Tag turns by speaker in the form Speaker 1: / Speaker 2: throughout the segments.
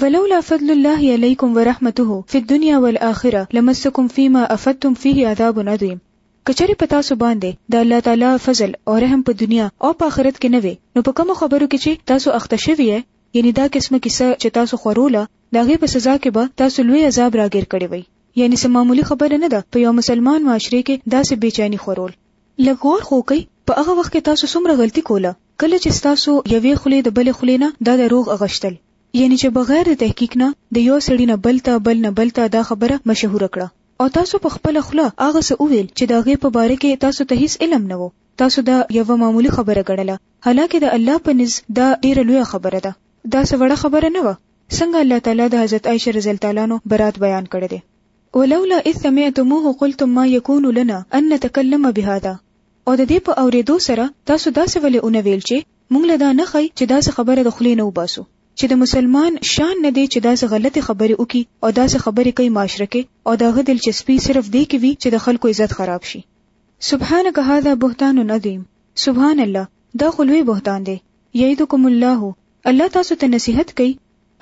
Speaker 1: ولولا فضل الله علیکم ورحمته فی الدنیا والآخره لمسکم فیما افدتم فیه عذاب عظیم که چېرې په تاسو باندې د الله تعالی فضل او رحم په دنیا او په آخرت کې نه وي نو په کوم خبرو کې چې تاسو اخته شوی یې یعنی دا قسمه کیسه چې تاسو خوروله دا غي په سزا کې به تاسو لوی عذاب راګیر کړی وي یعنی سم معمولی خبره نه ده په یو مسلمان معاشره کې داسې بیچانی خورول لګور خو کوي په هغه وخت کې تاسو څومره غلطي کوله کله چې ستاسو یوې خولې د بلې خولې نه دا دروغ اغشتل یعنی چې بغیر د تحقیق نه د یو سړي نه بل ته بل نه بل ته دا خبره مشهوره کړه او تاسو په خپله خوله هغه څه وویل چې د هغې په باره کې تاسو ته هیڅ علم نه وو تاسو دا یوه معمولي خبره ګڼله حالانکه د الله په نزد دا ډیره لویه خبره ده دا څه وړه خبره نه وه څنګه الله تعالی د حضرت عائشه رضی الله تعالی عنها برات بیان کړی دی ولولا اذ سمعتموه قلتم ما يكون لنا ان نتكلم بهذا او د دې په اورېدو سره تاسو داسې ولې ونه ویل چې موږ له دا نه ښایي چې داسې خبره د خولې نه وباسو چې د مسلمان شان نه دی چې داسې غلطې خبرې وکړي او داسې خبرې کوي معاشره کې او د هغه دلچسپي صرف دې کې وي چې د خلکو عزت خراب شي. سبحانک هذا بهتان عظیم سبحان الله دا خو لوی بهتان دی یعیدکم الله الله تاسو ته نصیحت کوي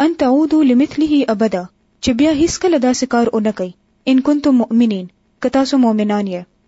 Speaker 1: ان تعودو لمثله ابدا چې بیا هیڅکله داسې کار ونه کوي ان کنتم مؤمنین که تاسو مؤمنان یې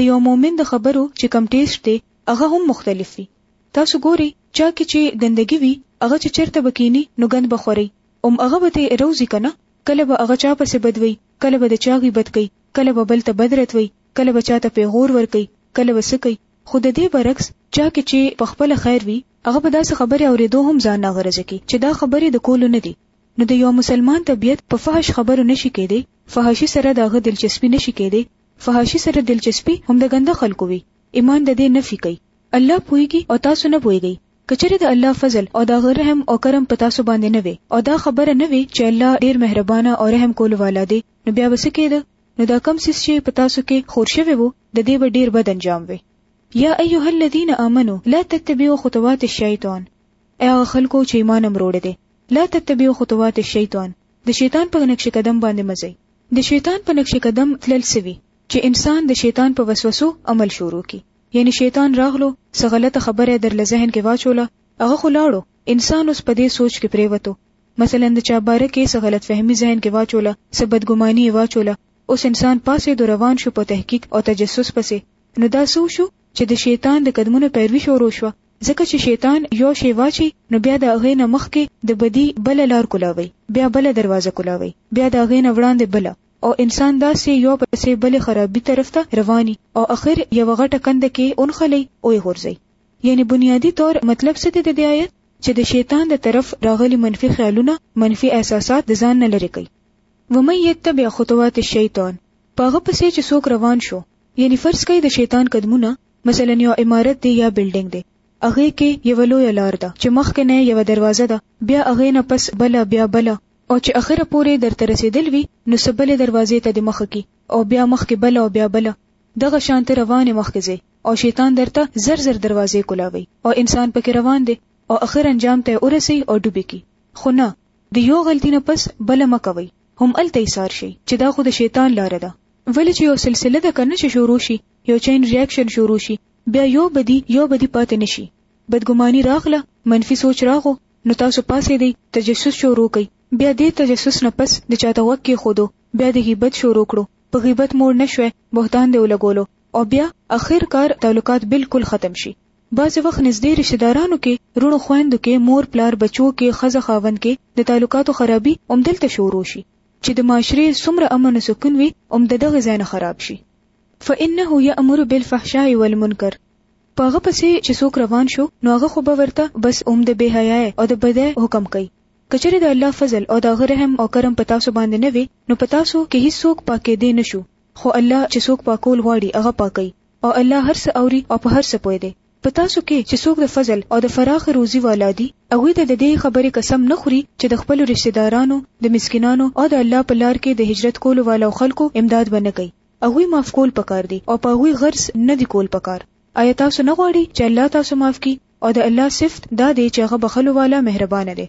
Speaker 1: د یو مؤمن د خبرو چې کوم ټیسټ دی هغه هم مختلف وي تاسو ګورئ چا کې چې ګندګي وي هغه چې چرته به کیني نو ګند به خوري هم هغه به ته روزي کنه کله به هغه چا پسې بد وي کله به د چا غیبت کوي کله به بل ته بد رد وي کله به چاته پیغور ورکوي کله به څه کوي خو د دې برعکس چا کې چې په خپله خیر وي هغه به داسې خبرې اوریدو هم ځان ناغرضه کوي چې دا خبرې د کولو نه دي نو د یو مسلمان طبیعت په فحش خبرو نشي کیدی فحاشي سره د هغه دلچسپي نشي کیدی فحاشی سره دلچسپی هم د ګنده خلکو وی ایمان ددی نفی کوي الله پوهیږي او تاسو نه پوهیږئ که چیرې د الله فضل او د هغه رحم او کرم په تاسو باندې نه وی او دا خبره نه وی چې الله ډیر مهربانه او رحم کولو والا دی نو بیا به څه کیده نو دا کم څیز چې په تاسو کې خور شوی وو د دې به ډیر بد انجام وی یا ایها الذین آمنو لا تتبعوا خطوات الشیطان ای هغه خلکو چې ایمان امروړ دي لا تتبعوا خطوات الشیطان د شیطان په نقش قدم باندې مزي د شیطان په نقش قدم تلل سوي چې انسان د شیطان په وسوسو عمل شروع کی یعنی شیطان راغلو څه غلطه خبره در له ذهن کې واچوله هغه خو لاړو انسان اوس په دې سوچ کې پریوتو مثلا د چا باره کې څه غلط فهمي ذهن کې واچوله څه بدګماني یې واچوله اوس انسان پاسې د روان شو په تحقیق او تجسس پسې نو دا سو شو چې د شیطان د قدمونو پیروي شروع شوه ځکه چې شیطان یو شی واچوي نو بیا د هغې نه مخکې د بدي بله لار کولاوي، بیا بله دروازه کولاوي، بیا د هغې نه وړاندې بله او انسان داسې یو پسې بلې خرابي طرف ته رواني او اخر یوه غټه کنده کې ونښلوي اویې غورځوي. یعنې بنیادي طور مطلب څه دی د دې آیت؟ چې د شیطان د طرف راغلي منفي خیالونه، منفي احساسات د ځان نه لرې کړئ. ومن یتبع خطوات الشیطان په هغه پسې چې څوک روان شو، یعنې فرض کړئ د شیطان قدمونه مثلا یو عمارت دی یا بلډینګ دی هغه کې یو لوی لار ده چې مخکې نه یو دروازه ده بیا هغه نه پس بل بیا بل او چې اخره پورې درته رسیدل وي نو سبل دروازې ته د مخ کې او بیا مخ کې بل او بیا بل دغه شانت روان مخ کې زی او شیطان درته زر زر دروازې کولاوي او انسان پکې روان دی او اخر انجام ته ورسي او ډوبي کی خو نه د یو غلطی نه پس بل مکوي هم الته ایثار شي چې دا خو د شیطان لار ده ولې چې یو سلسله د کنه شروع شي یو چین ریاکشن شروع شي بیا یو بدی یو بدی پاتې نشي بدګماني راغله منفي سوچ راغو نو تاسو پاسېدئ تجسس شروع کړئ بیا دې تجسس نه پس د چاته غوږ کېښودو بیا دې غیبت شروع کړو په غیبت موړ نه شوی بهتان دې ولګولو او بیا اخر کار تعلقات بلکل ختم شي بعضې وخت نږدې رشته دارانو کې روڼو خویندو کې مور پلار بچو کې ښځه خاوند کې د تعلقاتو خرابي همدلته شروع شي چې د معاشرې څومره امن او سکون وي هم ددغې ځای نه خراب شي فانه یامر بالفحشاء والمنکر په هغه پسې چې څوک روان شو نو هغه خو به ورته بس اوم د بے حیاي او د بدای حکم کوي کچره د الله فضل او د غرهم او کرم په تاسو باندې نه وي نو په تاسو کې هیڅ څوک پاکې دی نشو خو الله چې څوک پاکول غواړي هغه پاکي او الله هر څه اوري او په هر څه پوي دی په تاسو کې چې څوک د فضل او د فراخ روزي والا دي هغه ته د دې خبرې قسم نه خوري چې د خپل رشتہ دارانو د مسکینانو او د الله په لار کې د هجرت کولو والو خلکو امداد بنه کوي هغوی معاف کول پکار دي او په هغوی غرض نه دي کول پکار. ایا تاسو نه غواړي چې الله تاسو معاف کړي او د الله صفت دا دی چې هغه بخښلو والا مهربانه دی.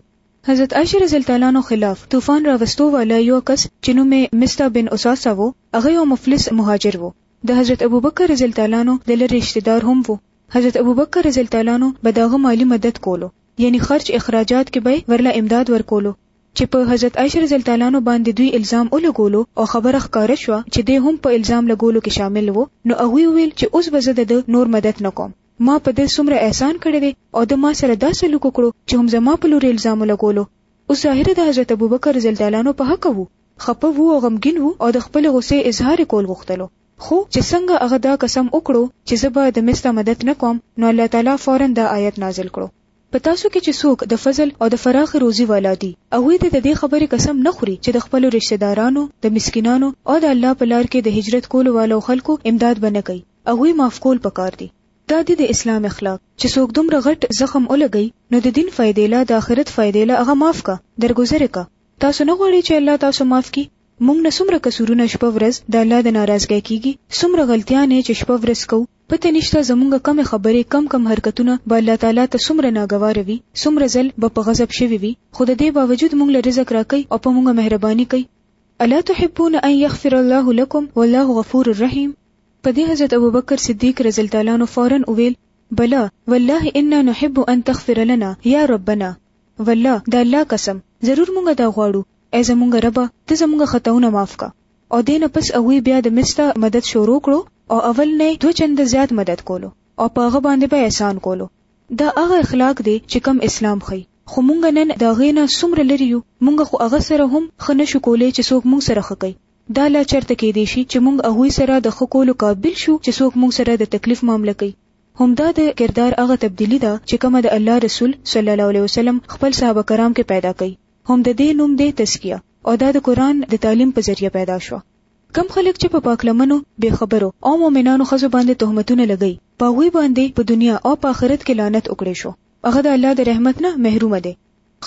Speaker 1: حضرت عائشه رضی الله تعالی عنها خلاف طوفان راوستو والا یو کس چې نوم یې مصطح بن اثاثه وو هغه یو مفلس مهاجر وو د حضرت ابوبکر رضی الله تعالی عنه د لرې رشته دار هم وو حضرت ابوبکر رضی الله تعالی عنه به د هغه مالي مدد کولو یعنی خرچ اخراجات کې به یې ورله امداد ورکولو چې په حضرت عائشه رضی الله تعالی عنها باندې دوی الزام ولګولو او خبره ښکاره شوه چې دی هم په الزام لګولو کې شامل وو نو هغوی وویل چې اوس به زه د ده نور مدد نه کوم ما په ده څومره احسان کړی دی او ده ما سره دا سلوک وکړو چې هم زما په لورې الزام ولګولو اوس ظاهره د حضرت ابوبکر رضی الله تعالی عنه په حق وو خپه وو او غمګین وو او د خپل غصې اظهار کول غوښتلو خو چې څنګه هغه دا قسم وکړو چې زه به د مستا مدد نه کوم نو الله تعالی فورا دا آیت نازل کړو په تاسو کې چې څوک د فضل او د فراخې روزي والا دي، هغوی دې د دې خبرې قسم نه خوري چې د خپلو رشته دارانو، د مسکینانو او د الله په لار کې د هجرت کولو والو خلکو امداد به نه کوي، هغوی معاف کول په کار دي. دا دي د اسلام اخلاق، چې څوک دومره غټ زخم ولګوي، نو د دین فایدې له، د آخرت فایدې له هغه معاف که، درګذر یې که. تاسو نه غواړئ چې الله تاسو معاف کړي؟ موږ نه څومره قصورونه شپه ورځ د الله د ناراضګۍ کېږي، څومره غلطیانې چې شپه ورځ کوو، پته نشته زمونږ کمې خبرې کم کم حرکتونه به الله تعالی ته څومره ناګواره وي څومره ځل به په غضب شوي وي خو د دې باوجود مونږ له رزق راکوي او په مونږ مهرباني کوي الا تحبون ان یغفر الله لکم والله غفور الرحیم په دې حضرت ابوبکر صدیق رضی الله تعالی عنه فورا وویل بلا والله انا نحب ان تغفر لنا یا ربنا والله د الله قسم ضرور مونږ دا غواړو ای زمونږ ربه ته زمونږ خطاونه معاف کا او دین پس هغه بیا د مستا مدد شروع کړو او اول نه دو چند زیات مدد کولو او په هغه باندې به احسان کولو دا هغه اخلاق دی چې کم اسلام خي خو مونږ نن دا غینا سمره لري یو مونږ خو هغه سره هم خنه شو کولای چې څوک مونږ سره خکې دا لا چرته کې دی شي چې مونږ هغه سره د خکولو قابل شو چې څوک مونږ سره د تکلیف معاملې کوي همدا د کردار هغه تبدیلی ده چې کومه د الله رسول صلی الله علیه وسلم خپل صحابه کرام کې پیدا کړي هم د دې نوم دی تزکیه او دا د قرآن د تعلیم په ذریعه پیدا شوه. کوم خلک چې په پاک لمنو، بې خبرو او مؤمنانو ښځو باندې تهمتونه لګوي، په هغوی باندې په دنیا او په آخرت کې لعنت وکړی شو. هغه د الله د رحمت نه محرومه دی.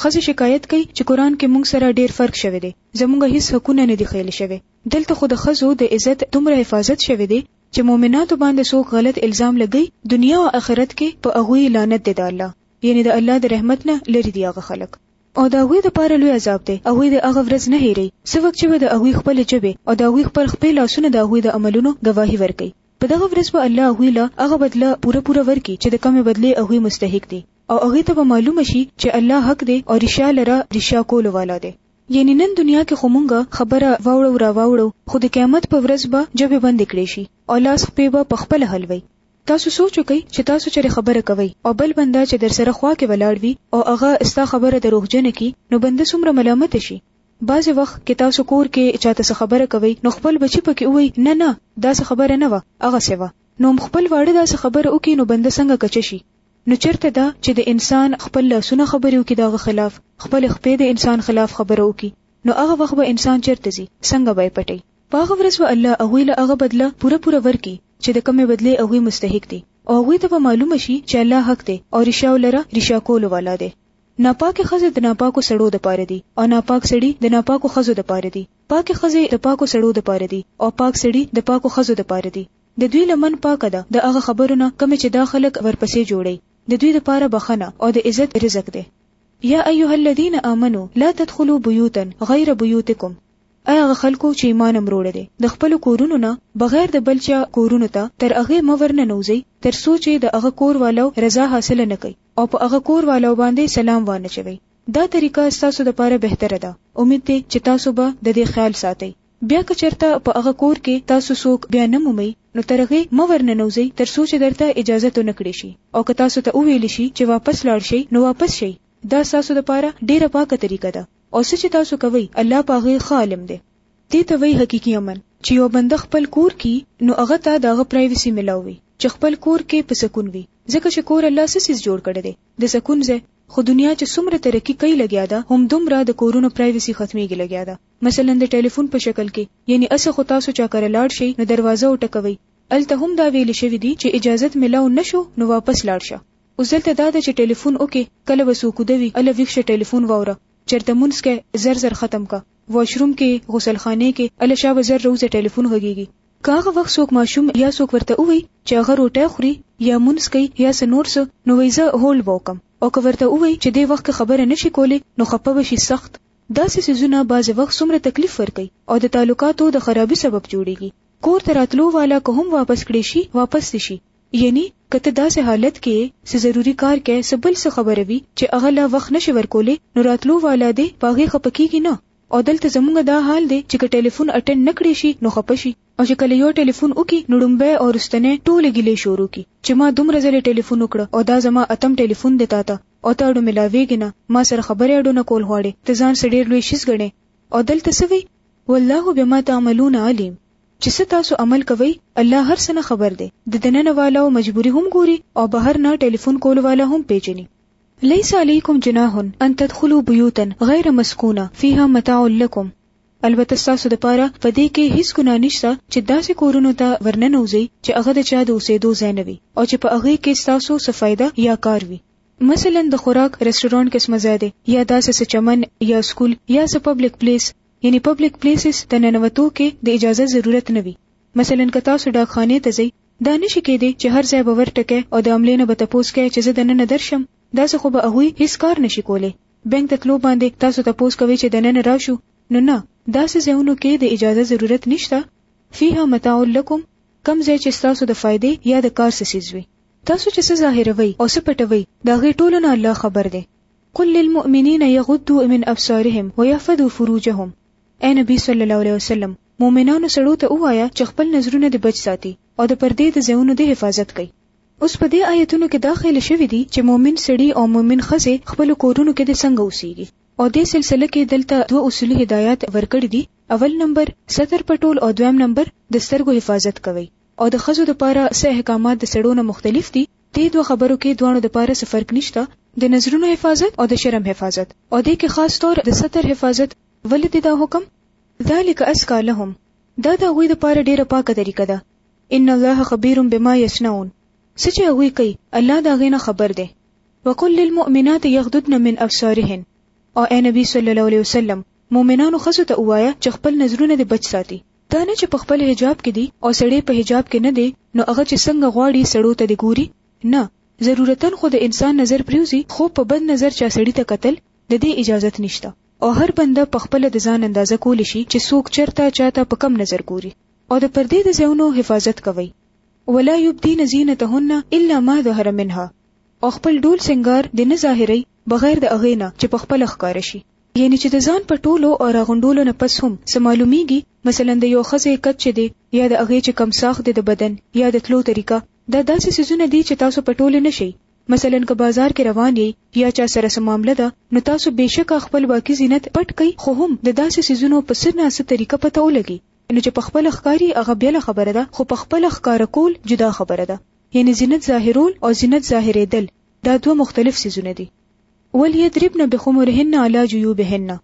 Speaker 1: ښځې شکایت کوي چې قرآن کې موږ سره ډېر فرق شوی دی، زموږ هیڅ حقونه نه دي ښیل شوي. دلته خو د ښځو د عزت دومره حفاظت شوی دی چې مؤمناتو باندې څوک غلط الزام لګوي، دنیا او آخرت کې په هغوی لعنت دی د الله، یعنې د الله د رحمت نه لرې دي هغه خلک. او د هغوی دپاره لوی عذاب دی، هغوی دې هغه ورځ نه هېروي څه وخت چې به د هغوی خپلې ژبې او د هغوی خپل خپې لاسونه د هغوی د عملونو ګواهي ورکوي. په دغه ورځ به الله هغوی له هغه بدله پوره پوره ورکړي چې د کومې بدلې هغوی مستحق دي او هغوی ته به معلومه شي چې الله حق دی او رښیا لره رښیا کولو والا دی. یعنې نن دنیا کې خو مونږ خبره واوړو راواوړو خو د قیامت په ورځ به ژبې بندې کړې شي او لاس خپې به په خپله حلوي. تاسو سوچ وکړئ چې تاسو چېرې خبره کوئ او بل بنده چې درسره خوا کې ولاړ وي او هغه ستا خبره دروغجنه کړي نو بنده څومره ملامت شي. بعضې وخت که تاسو کور کې چاته څه خبره کوئ نو خپل بچي پکې ووایي نه نه داسې خبره نه وه هغسې وه نو هم خپل واړه داسې خبره وکړي نو بنده څنګه کچه شي نو چېرته دا چې د انسان خپل لاسونه خبرې وکړي د هغه خلاف خپلې خپې د انسان خلاف خبره وکړي نو هغه وخت به انسان چېرته ځي څنګه به یې پټوي. په هغه ورځ به الله هغوی له هغه بدله پوره پوره ورکړي چې د کومې بدلې هغوی مستحق دي او هغوی ته به معلومه شي چې الله حق دی او رشاو لره رشا کولو والا دی. ناپاکې ښځې د ناپاکو سړو دپاره دي او ناپاک سړي د ناپاکو ښځو دپاره دي، پاکې ښځې د پاکو سړو دپاره دي او پاک سړي د پاکو ښځو دپاره دي. د دوی لمن پاکه ده د هغه خبرو نه کومې چې دا خلک ورپسې جوړوي، د دوی دپاره بخښنه او د عزت رزق دی. یا ایها الذین آمنوا لا تدخلوا بیوتا غیر بیوتکم، ایا هغه خلکو چې ایمان امروړی دی د خپلو کورونو نه بغیر د بل چا کورونو ته تر هغه مه ورننوځئ تر څو چې د هغه کور والو رضا حاصله نه کړئ او په هغه کور والو باندې سلام وانه چوي دا طریقه ستاسو لپاره بهتره ده امید دی چې تاسو به د دې خیال ساتئ بیا که چرته په هغه کور کې تاسو څوک بیا نه مومئ نو تر هغه مه ورننوځئ تر څو چې درته اجازه تو نه کړی شي او که تاسو ته وویل شي چې واپس لاړ شئ نو واپس شئ دا ستاسو لپاره ډیره پاکه طریقه ده او څه چې تاسو کوئ الله په هغې ښه عالم دی. دې ته وایي حقیقي امن، چې یو بنده خپل کور کي نو هغه ته د هغه پرایوسي ملاو وي، چې خپل کور کي په سکون وي، ځکه چې کور الله څه څیز جوړ کړی دی، د سکون ځای، خو دنیا چې څومره ترقي کوي لګیا ده هم دومره د کورونو پرایوسي ختمیږي لګیا ده، مثلاً د ټیلیفون په شکل کي، یعنی هسه خو تاسو چا کره لاړ شئ نو دروازه وټکوئ، هلته هم دا ویل شوي دي چې اجازت ملاو نه شو نو واپس لاړ شه، اوس دلته دا ده چې ټیلیفون اوکې کله به څوک اوده وي اله ویښ شه ټیلیفون واوره چرته مونځ کوې زر زر ختم که واش روم کې یې غسل خانې کې اله شا به زر روځه ټیلیفون غږیږي که هغه وخت څوک ماشوم یا څوک ورته ووایي چې هغه روټی خوري یا مونځ کوي یا څه نور څه نو وایي زه هولډ به وکړم او که ورته ووایي چې دې وخت کې خبره نه شي کولی نو خپه به شي سخت داسې څیزونه بعضې وخت څومره تکلیف ورکوي او د تعلقاتو د خرابي سبب جوړیږي کور ته راتلو والا که هم واپس کړی شي واپس دې شي یعنی که ته داسې حالت کې یې څه ضروري کار کې څه بل څه خبره وي چې هغه لا وخت نشې ورکولی نو راتلو والا دې په هغې خپه کیږي نه او دلته زمونږ دا حال دی چې که ټیلیفون اټینډ نه کړی شي نو خپه شي او چې کله یو ټیلیفون وکړي نو ړومبی او وروستنی ټولې ګیلې شروع کړي چې ما دومره ځلې ټیلیفون وکړه او دا زما اتم ټیلیفون دی تاته او ته اډو ملاویږې نه ما سره خبرې اډو نه کول غواړې ته ځان څه ډیر لوی شیز ګڼې او دلته څه وي والله بما تعملون علیم چې څه تاسو عمل کوئ الله هر څه نه خبر دی د دننه والا او مجبوري هم ګوري او بهر نه ټلیفون کول والا هم پیژني ليس عليكم جناح ان تدخلوا بيوتا غير مسكونه فيها متاع لكم البته تاسو د پاره په دې کې هیڅ ګناه نشته چې داسې کورونو ته ورننوځي چې هغه د چا د اوسېدو ځای نه وي او چې په هغه کې تاسو څه فائدہ یا کار وي مثلا د خوراک رستورانت قسمه ځای دی یا داسې څه چمن یا سکول یا څه پبلک پلیس یعنی پبلک پلیسز ته ننوتو کې د اجازه ضرورت نه وي مثلا که تاسو ډاکخانې ته ځئ دا نه شي کېدی چې هر ځای به ورټکئ او د عملې نه به تپوس کوئ چې زه دننه درشم داسې خو به هغوی هیڅ کار نه شي کولی بانک ته تلو باندې تاسو تپوس کوئ چې دننه راشو نو نه داسې ځایونو کې د اجازه ضرورت نشته فيها متاع لكم کم ځای چې تاسو د فائدې یا د کار سسیز وي تاسو چې څه ظاهروي او څه پټوي دا غي ټولو نه الله خبر دی قل للمؤمنین یغضوا من ابصارهم ويحفظوا فروجهم اے نبی صلی الله علیه وسلم مؤمنانو سړو ته وایا چې خپل نظرونه د بچ ساتي او د پردې د ځایونو د حفاظت کوي اوس په دې آیتونو کې دا خېل شوی دي چې مؤمن سړي او مؤمن خزه خپل کورونو کې د څنګه اوسېږي او دې سلسله کې دلته دوه اصولي هدایات ورکړي دي اول نمبر ستر پټول او دویم نمبر د سترګو حفاظت کوي او د خزو لپاره سه احکامات د سړونو مختلف دي دې دوه خبرو کې دواړو دپاره څه فرق نشته، د نظرونو حفاظت او د شرم حفاظت، او دې کې خاص طور د ستر حفاظت، ولې دې دا حکم، ذلک ازکی لهم، دا د هغوی دپاره ډېره پاکه طریقه ده، ان الله خبیر بما یصنعون، څه چې هغوی کوي، الله د هغې نه خبر دی، وقل للمؤمنات یغضضن من ابصارهن، او ای نبی صلی الله علیه وسلم! مؤمنانو ښځو ته ووایه چې خپل نظرونه دې بچ ساتي. دا نه چې په خپل حجاب کې دی او سړی په حجاب کې نه دی نو هغه چې څنګه غواړي سړو ته دې ګوري نه ضرورتاً خو د انسان نظر پریوزي خو په بد نظر چا سړي ته کتل د دې اجازت نشته او هر بنده په خپل د ځان اندازه کولی شي چې څوک چرته چاته په کم نظر ګوري او د پردې د ځایونو حفاظت کوي ولا یبدین زینتهن الا ما ظهر منها او خپل ډول سنگار د نه ظاهري بغیر د اغینا چې په خپل ښکار شي یعنی چې د ځان پټولو او راغونډولو نه پس هم څه معلومیږي مثلا د یو ښځې قد چې دی یا د هغې چې کم ساخت دی د بدن یا د تلو طریقه دا داسې څیزونه دي چې تاسو پټولی نه شئ مثلا که بازار کې روان یئ یا چا سره څه معامله ده نو تاسو بېشکه خپل واقعي زینت پټ کړئ خو هم د داسې څیزونو په څه نه څه طریقه پته ولګي نو چې په خپل ښکاری هغه بیله خبره ده خو په خپل ښکار کول جدا خبره ده یعنی زینت ظاهرول او زینت ظاهرېدل دا دوه مختلف څیزونه دي وليضربن بخمرهن علی جیوبهن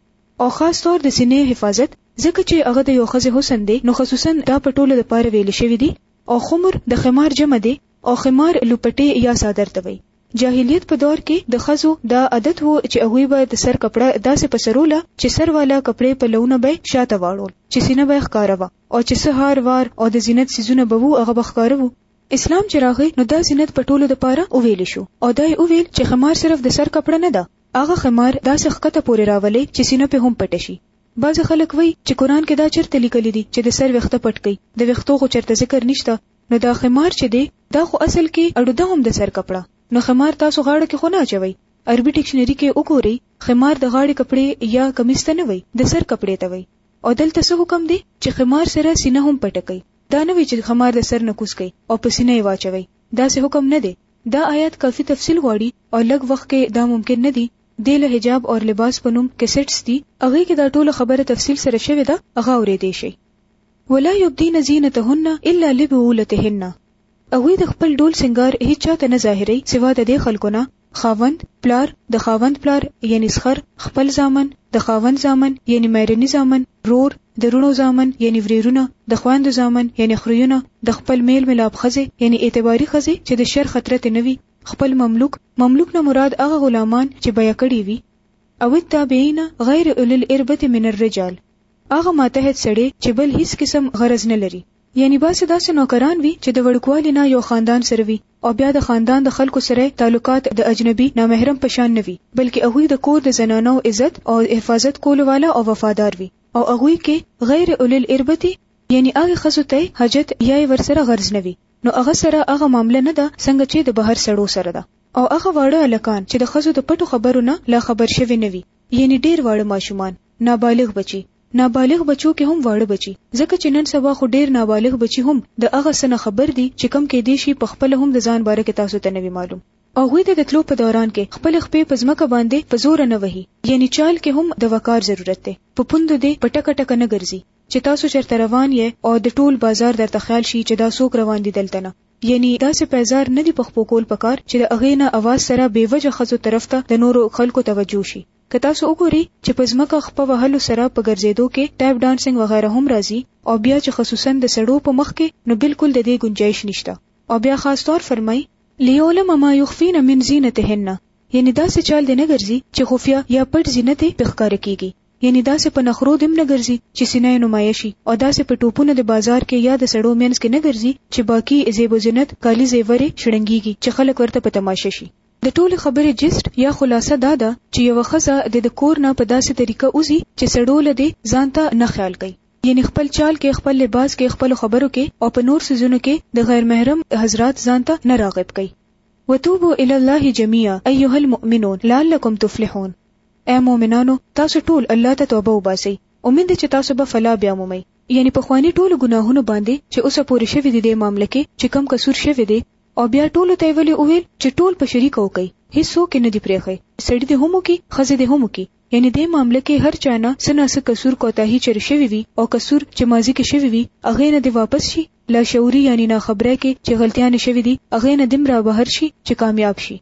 Speaker 1: او خاص طور د سینې حفاظت ځکه چې هغه د یو ښځې حسن دی نو خصوصا دا په ټولو لپاره ویل شوي دي او خمر د خمار جمع دی او خمار لوپټې یا څادر ته وایي جاهلیت په دور کې د ښځو دا عادت وو چې هغوی به د سر کپړه داسې په سروله چې سر والا کپړې په لونه به شاته واړول چې سینه به ښکاره وه او چې څه هار وار او د زینت سیزونه به وو هغه به ښکاره وو اسلام چې راغی نو دا زینت په ټولو د پاره وویل شو او دا یې وویل چې خمار صرف د سر کپړه نه ده هغه خمار داسې ښکته پورې راولئ چې سینه پې هم پټه شي بعضې خلک وایي چې قرآن کې دا چرته لیکلي دي چې د سر ویښته پټ کړئ د ویښتو خو چرته ذکر نشته نو دا خمار چې دی دا خو اصل کې اړو ده هم د سر کپړه نو خمار تاسو غاړه کې خو نه اچوي عربي ډکشنری کې وګورئ خمار د غاړې کپړې یا کمیس ته نه وي د سر کپړې ته وي او دلته څه حکم دی چې خمار سره سینه هم پټه کوي دا نه وي چې خمار د سر نه کوز کړئ او په سینه یې واچوئ، داسې حکم نه دی، دا آیات کافي تفصیل غواړي او لږ وخت کې دا ممکن نه دي، دې له حجاب اور لباس په نوم کیسټس دي، هغې کې دا ټوله خبره تفصیل سره شوې ده، هغه اورېدی شئ. ولا یبدین زینتهن الا لبعولتهن، هغوی د خپل ډول سینګار هیچا ته نه ظاهروي سوا د دې خلکو نه، خاوند پلار د خاوند پلار یعنی سخر خپل زامن د خاوند زامن یعنی مېرنی زامن رور د رونو زامن یعنی وریرونه د خویندو زامن یعنی خریونه د خپل میل ملاب خزه یعنی اعتباری خزه چې د شر خطر ته نوي خپل مملوک مملوک نه مراد هغه غلامان چې بیا کړی وي او التابعین غیر اول الاربه من الرجال هغه ماتحت سړی چې بل هیڅ قسم غرض نه لري یعنی باسې داسې نوکران وي چې د وړوکوالي نه یو خاندان سره وي او بیا د خاندان د خلکو سره یې تعلقات د اجنبي، نامحرم، په شان نه وي بلکې هغوی د کور د زنانو عزت او حفاظت کولو والا او وفادار وي او هغوی کې غیر اولی الاربتی یعنی هغې ښځو ته یې حاجت یا یې ورسره غرض نه وي نو هغه سره هغه معامله نه ده څنګه چې د بهر سړو سره ده او هغه واړه هلکان چې د ښځو د پټو خبرو نه لا خبر شوي نه وي یعنی ډېر واړه ماشومان، نابالغ بچي، نابالغ بچو کې هم واړه بچي ځکه چې نن سبا خو ډېر نابالغ بچي هم د هغه څه نه خبر دي چې کوم کېدای شي په خپله هم د ځان باره کې تاسو ته نه وي معلوم او هغوی ته د تلو په دوران کې خپلې خپې په ځمکه باندې په زوره نه وهي یعنې چال کې هم د وقار ضرورت دی په پوندو دې په ټکه ټکه نه ګرځي چې تاسو چرته روان یې او د ټول بازار درته خیال شي چې دا څوک روان دي دلته نه یعنی داسې پیزار نه دی په خپو کول پکار چې د هغې نه اواز سره بې وجه ښځو طرف ته د نورو خلکو توجه شي که تاسو وګوري چې په ځمکه خپه وهلو سره په ګرځیدو کې ټاپ ډانسنګ وغیره هم راځي او بیا چې خصوصا د سړو په مخ کې نو بلکل د دې ګنجایش نشته او بیا خاص طور فرمایي لیعلم ما یخفین من زینتهن یعنی داسې چال دې نه ګرځي چې خفیه یا پټ زینت یې په ښکاره کیږي یعنی داسې په نخرو دم نه ګرځي چې سینه یې نمایه شي او داسې په ټوپونه د بازار کې یا د سړو مینس کې نه ګرځي چې باقی زیب و زینت کالی زیورې شړنګیږي چې خلک ورته په تماشه شي د ټولې خبرې جیسټ یا خلاصه دا ده چې یوه ښځه دې د کور نه په داسې طریقه وځي چې سړو له دې ځان ته نه خیال کوي یعنې خپل چال کې، خپل لباس کې، خپلو خبرو کې او په نور څیزونو کې د غیر محرم حضرات ځان ته نه راغیب کوي. وتوبو الی الله جمیعا ایها المؤمنون لعلکم تفلحون ای مؤمنانو تاسو ټول الله ته توبه وباسئ امید دی چې تاسو به فلاح بیا مومئ یعنې پخواني ټولو ګناهونو باندې چې اوسه پورې شوي دي دې معامله کې چې کوم قصور شوی دی او بیا ټولو ته یې ولې وویل چې ټول په شریکه وکړئ، هېڅوک یې نه دي پرېښی، سړي دې هم وکړي، ښځې دې هم وکړي، یعنې دې معامله کې هر چا نه څه نا څه قصور، کوتاهي، چېرې شوې وي او قصور چې ماضي کې شوی وي، هغې نه دې واپس شي، لاشعوري یعنې ناخبرۍ کې چې غلطیانې شوې دي، هغې نه دم رابهر شي چې کامیاب شي.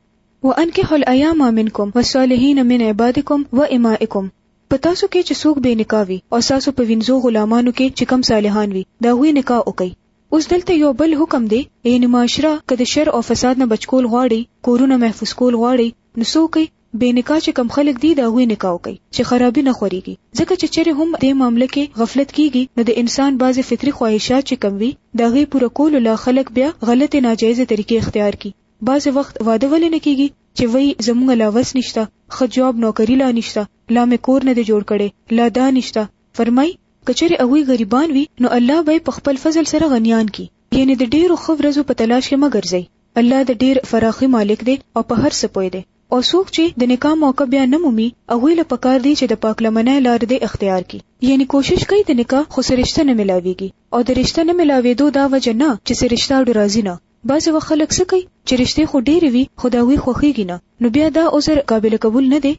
Speaker 1: وانکحوا الایام منکم والصالحین من عبادکم وامائکم، په تاسو کې چې څوک بې نکاح وي او ستاسو په وینځو غلامانو کې چې کوم صالحان وي، د هغوی نکاح وکړئ، اوس دلته یو بل حکم دی یعنی معاشره که د شر او فساد نه بچ کول غواړی کورونه محفوظ کول غواړی نو څه وکړئ بې نکاح چې کم خلک دي د هغوی نکاح وکړئ چې خرابي نه خوریږي ځکه چې چېرې هم دې معامله کې غفلت کیږي نو د انسان بعضې فطري خواهشات چې کم وي د هغې پوره کولو له خلک بیا غلطې ناجایزې طریقې اختیار کړي بعضې وخت واده ولې نه کیږي چې وایي زموږ لا وس نشته ښه جواب نوکري لا نشته لا مې کور نه دی جوړ کړی لا دا نشته فرمای که چېرې هغوی غریبان وي نو الله به یې په خپل فضل سره غنیان کړي، یعنې د ډېرو ښه ورځو په تلاش کې مه ګرځئ، الله د ډېر فراخي مالک دی او په هر څه پوه دی. او څوک چې د نکاح موقع بیا نه مومي هغوی له پکار دي چې د پاکلمنۍ لار دې اختیار کړي، یعنې کوشش کوي د نکاح خو سرشته نه ملاوېږي او د رشته نه ملاوېدو دا وجه نه چې سرشته اړو راځي نه، بعضې وخت خلک څه کوي چې رشتې خو ډېرې وي خو د هغوی خوښېږي نه نو بیا دا عذر قابل قبول نه دی،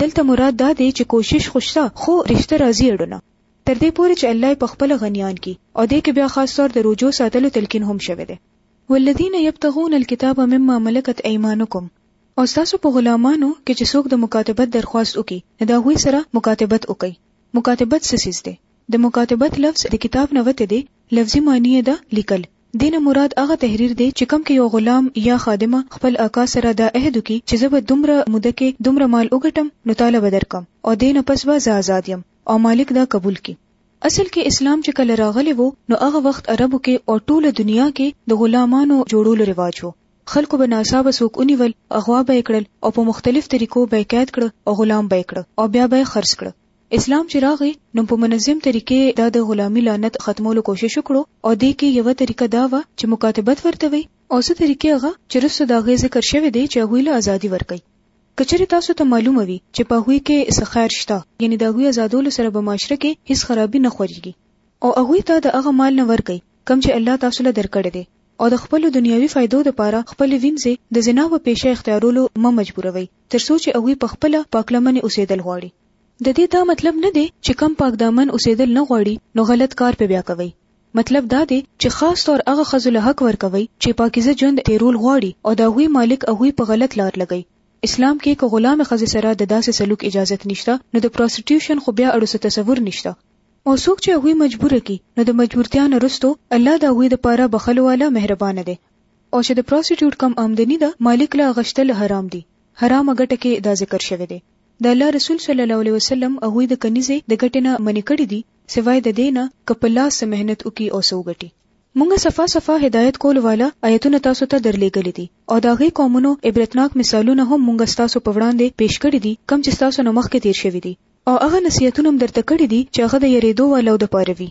Speaker 1: دلته مراد دا دی چې کوشش خو شته خو رشته راځي اړونه تر دې پورې چې الله یې په خپله غنیان کړي او دې کې بیا خاص طور د روژو ساتلو تلقین هم شوی دی والذین یبتغون الکتاب مما ملکت ایمانکم او ستاسو په غلامانو کې چې څوک د مکاتبت درخواست وکړي نو د هغوی سره مکاتبت وکړي مکاتبت څه څیز دی د مکاتبت لفظ د کتاب نه وتی دی لفظي معنی یې ده لیکل دې نه مراد هغه تحریر دی چې کوم کې یو غلام یا خادمه خپل آقا سره دا عهد وکړي چې زه به دومره موده کې دومره مال وګټم نو تاله به درکړم او دې نه پس به زه آزاد یم او مالک دا قبول کړي. اصل کې اسلام چې کله راغلی وو نو هغه وخت عربو کې او ټوله دنیا کې د غلامانو جوړولو رواج وو. خلکو به ناڅابه څوک ونیول، اغوا به یې کړل او په مختلف طریقو به یې قید کړ او غلام به یې کړ او بیا به یې خرڅ کړ. اسلام چې راغی نو په منظم طریقې دا د غلامی لعنت ختمولو کوشش وکړو او دې کې یو طریقه دا و چې مکاتبت ورته وي او څه طریقې هغه چې رسو دا غي ذکر شوی دی چې هغه له ازادي ورکي کچره تاسو ته معلومه وي چې په هوی کې څه خیر شته یعنی دا هوی آزادول سره به معاشره کې هیڅ خرابي نه خوريږي او هغه ته د هغه مال نه ورکي کم چې الله تاسو له درکړي دي او د خپل دنیوي فائدو لپاره خپل وینځي د زنا په پیشه اختیارولو م مجبوروي ترڅو چې هغه په خپل پاکلمنه اوسېدل غواړي د دې دا مطلب نه دی چې کوم پاک دامن اوسېدل نه غواړي نو غلط کار پرې بیا کوي. مطلب دا دی چې خاص طور هغه ښځو له حق ورکوي چې پاکیزه ژوند تېرول غواړي او د هغوی مالک هغوی په غلط لار لګوي. اسلام کې که غلامې ښځې سره د داسې سلوک اجازت نشته نو د پروسټیوشن خو بیا اړوسه تصور نشته. او څوک چې هغوی مجبوره کړي نو د مجبورتیا نه وروسته الله د هغوی لپاره بخښلو والا مهربانه دی. او چې د پروسټیوټ کوم آمدني ده مالک له هغه شتل حرام دي. حرامه ګټه کې دا ذکر شوی دی. د الله رسول صلی الله علیه وسلم هغوی د کنیزې د ګټې نه منې کړې دي سوای د دې نه که په لاس څه محنت وکړي او څه وګټي. مونږ صفا صفا هدایت کولو والا آیتونه تاسو ته درلېږلي دي او د هغې قومونو عبرتناک مثالونه هم مونږ ستاسو په وړاندې پېش کړي دي کوم چې ستاسو نه مخکې تېر شوي دي او هغه نصیحتونه هم درته کړي دي چې هغه د یرېدو والو دپاره وي.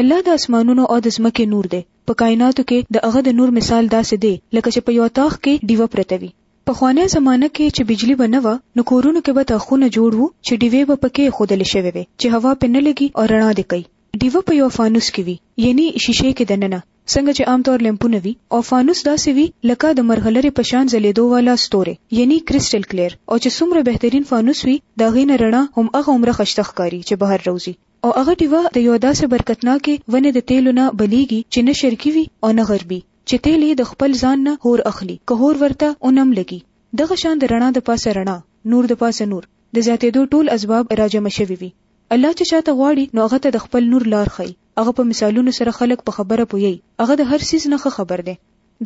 Speaker 1: الله د اسمانونو او د ځمکې نور دی. په کایناتو کې د هغه د نور مثال داسې دی لکه چې په یوه طاق کې ډیوه پرته وي. پخوانۍ زمانه کې چې بجلي به نه وه نو کورونو کې به طاقونه جوړ وو چې ډیوې به په کې ایښودل شوې وې چې هوا پرې نه لګي او رڼا دې کوي. ډیوه په یوه فانوس کې وي یعنی شیشې کې دننه څنګه چې عام طور لیمپونه وي او فانوس داسې وي لکه د مرغلرې په شان ځلیدو والا ستوری یعنی کریسټل کلیر او چې څومره بهترین فانوس وي د هغې نه رڼا هم هغه عمره خشته ښکاري چې بهر راوځي. او هغه ډیوه د یوه داسې برکتناکې ونې د تیلو نه بلیږي چې نه شرقي وي او نه غربي چې تیل یې د خپل ځان نه هور اخلي که هور ورته و نم لګي دغه شان د رڼا د پاسه رڼا نور د پاسه نور د زیاتیدو ټول اسباب را جمع شوي وي الله چې چاته غواړي نو هغه ته د خپل نور لار ښیي هغه په مثالونو سره خلک په خبره پویی هغه د هر څیز نه ښه خبر دی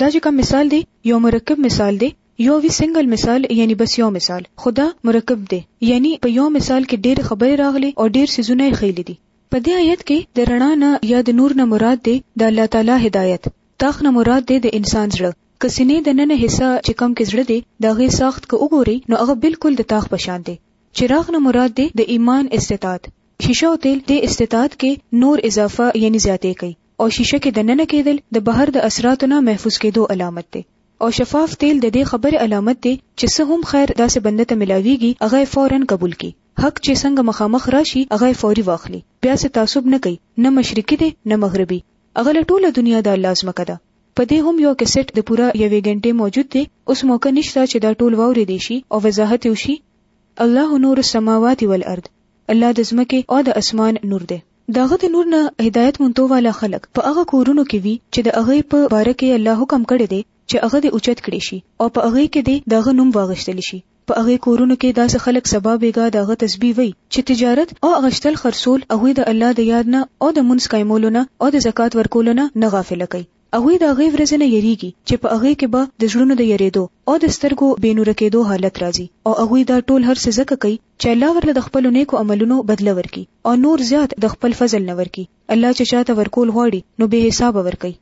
Speaker 1: دا چې کوم مثال دی یو مرکب مثال دی یو وی سنګل مثال یعنی بس یو مثال خدا مرکب دی یعنی په یو مثال کې ډېر خبرې راغلي او ډېر سيزونه یې خېلي دي په دې آیت کې د رڼا نه یا د نور نه مراد دی د الله تعالی هدایت تاخ نه مراد دی د انسان زړه که سینې د ننه حصہ چې کم کې زړه دی دا غي ساخت که وګوري نو هغه بالکل د تاخ په شان دی چراغ نه مراد دی د ایمان استطاعت شیشه او تیل د استطاعت کې نور اضافه یعنی زیاتې کوي او شیشه کې د ننه کېدل د بهر د اثراتو نه محفوظ کېدو علامت دی او شفاف تیل د دې خبرې علامت دی چې څه هم خیر داسې بنده ته ملاویږي هغه یې فوراً قبول کړي حق چې څنګه مخامخ راشي هغه یې فوري واخلي بیا څه تعصب نه کوي نه مشرقي دی نه مغربي اغله ټوله دنیا د الله ځمکه ده په دې هم یو کیسټ د پوره یوې ګنټې موجود دی اوس موقع نشته چې دا ټول واورې دی شي او وضاحت یې وشي الله نور السماوات والارض الله د ځمکې او د اسمان نور دی د هغه د نور نه هدایت موندو والا خلک په هغه کورونو کې وي چې د هغه په باره کې الله حکم کړی دی چې هغه دې اوچت کړی شي او په هغه کې دې د هغه نوم واغشتل شي په هغه کورونو کې داسې خلک سبا بیګا د هغه تسبیح وي چې تجارت او غشتل خرصول هغه د الله د یاد نه او د منځ قائمولو نه او د زکات ورکولو نه نه غافل کوي هغوی د هغې ورځې نه یریږي چې په هغې کې به د زړونو د یریدو او د سترګو بې نوره کیدو حالت راځي او هغوی دا ټول هر څه ځکه کوي چې الله ورله د خپلو نیکو عملونو بدله ورکړي او نور زیات د خپل فضل نه ورکړي، الله چې چاته ورکول غواړي نو بې حسابه ورکوي.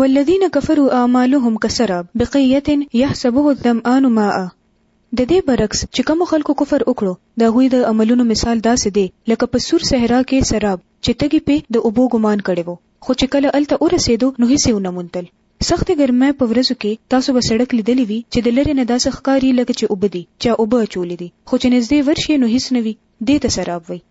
Speaker 1: والذین کفروا اعمالهم کسراب بقیة یحسبه الظمآن ماء د دې برعکس چې کومو خلکو کفر وکړو د هغوی د عملونو مثال داسې دی لکه په سور صحرا کې سراب چې تږي پرې د اوبو ګمان کړی وو خو چې کله هلته ورسېدو نو هېڅ یې ونه موندل. سختې ګرمۍ په ورځو کې تاسو به سړک لیدلی وي چې د لرې نه داسې ښکاري لکه چې اوبه دي چا اوبه اچولې دي خو چې نږدې ورشې نو هېڅ نه وي دې ته سراب وایي.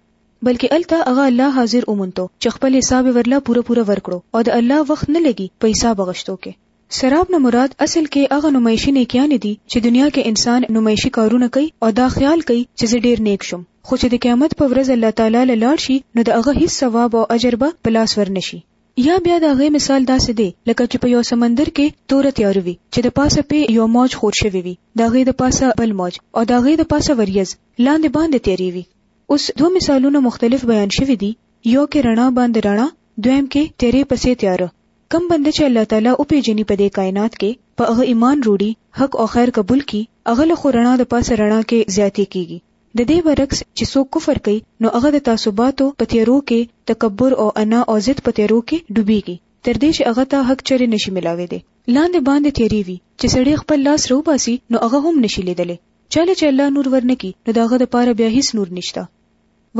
Speaker 1: بلکې هلته هغه الله حاضر وموندو چې خپل حساب یې ورله پوره پوره ورکړو او د الله وخت نه لګي په حساب اغشتو کې. سراب نه مراد اصل کې هغه نمایشي نیکیانې دي چې دنیا کې انسان نمایشي کارونه کوي او دا خیال کوي چې زه ډېر نیک شوم، خو چې د قیامت په ورځ الله تعالی له لاړ شي نو د هغه هیڅ ثواب او اجر به په لاس ور نه شي. یا بیا د هغې مثال داسې دی لکه چې په یو سمندر کې توره تیاره وي چې د پاسه پرې یو موج خور شوی وي، د هغې د پاسه بل موج او د هغې د پاسه وریځ، لاندې باندې تیارې وي. اوس دوه مثالونه مختلف بیان شوي دي، یو کې رڼا باندې رڼا، دویم کې تیارې پسې تیاره، کوم بنده چې الله تعالی وپېژني په دې کاینات کې په هغه ایمان روړي حق او خیر قبول کړي هغه له خو رڼا د پاسه رڼا کې زیاتې کیږي د دې برعکس چې څوک کفر کوي نو هغه د تعصباتو په تیرو کې تکبر او انا او ضد په تیرو کې ډوبیږي تر دې چې هغه ته حق چرې نشي ملاوي دی لاندې باندې تیری وي چې سړی خپل لاس روباسي نو هغه هم نشي لیدلی چاله چې الله نور ورنکي نو داغه د پاره بیا هیڅ نور نشته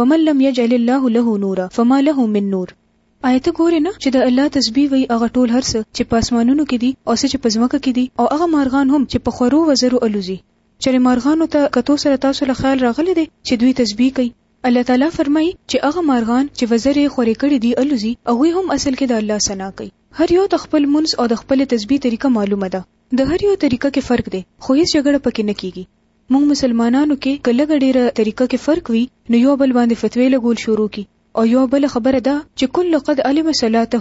Speaker 1: ومن لم یجعل الله له نورا فما له من نور آیا ته ګورې نه چې د الله تسبیح وایي هغه ټول هر څه چې په اسمانونو کې دي او څه چې په ځمکه کې دي او هغه مارغان هم چې په خورو وزرو الوزي؟ چېرې مارغانو ته کتو سره تاسو له خیال راغلی دی چې دوی تسبیح کوي؟ الله تعالی فرمایي چې هغه مارغان چې وزرې یې خورې کړې دي الوزي، هغوی هم اصل کې د الله ثنا کوي. هر یو ته خپل لمونځ او د خپلې تسبیح طریقه معلومه ده. د هر یو طریقه کې فرق دی، خو هېڅ جګړه پکې نه کېږي. موږ مسلمانانو کې که لږه ډېره طریقه کې فرق وي، نو یو بل باندې فتوې لګول شروع کړي، او یوه بله خبره دا چې کل قد علم صلاته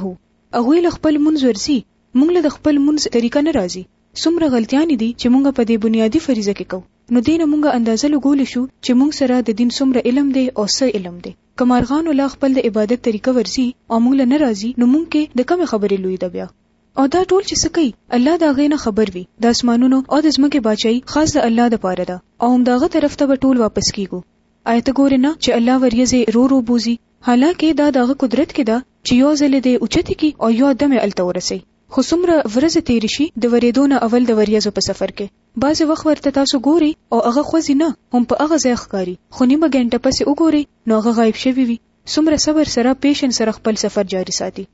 Speaker 1: هغوی له خپل مونځ ورځي مونږ له د خپل مونځ طریقه نه راځي څومره غلطیانې دي چې مونږ په دې بنیادي فریضه کې کوو نو دې نه مونږ اندازه لګولی شو چې مونږ سره د دین څومره علم دی او څه علم دی که مارغانو له خپل د عبادت طریقه ورځي او مونږ له نه راځي نو مونږ کې د کومې خبرې لوی ده بیا او دا ټول چې څه کوي الله دا غینه خبر وي د اسمانونو او د ځمکې باچای خاص د الله د پاره ده او هم داغه طرف ته به ټول واپس کیږو آیا ته ګورې نه چې الله وریځې رو رو بوځي، حالانکه دا د هغه قدرت کې ده چې یو ځلې دې اوچتې کړي او یو دم یې هلته ورسوي، خو څومره ورځې تېرې شي د ورېدو نه اول د وریځو په سفر کې بعضې وخت ورته تاسو ګورئ او هغه خوځي نه هم په هغه ځای ښکاري، خو نیمه ګنټه پسې وګورئ نو هغه غایب شوي وي، څومره صبر سره، پیشن سره خپل سفر جاري ساتي.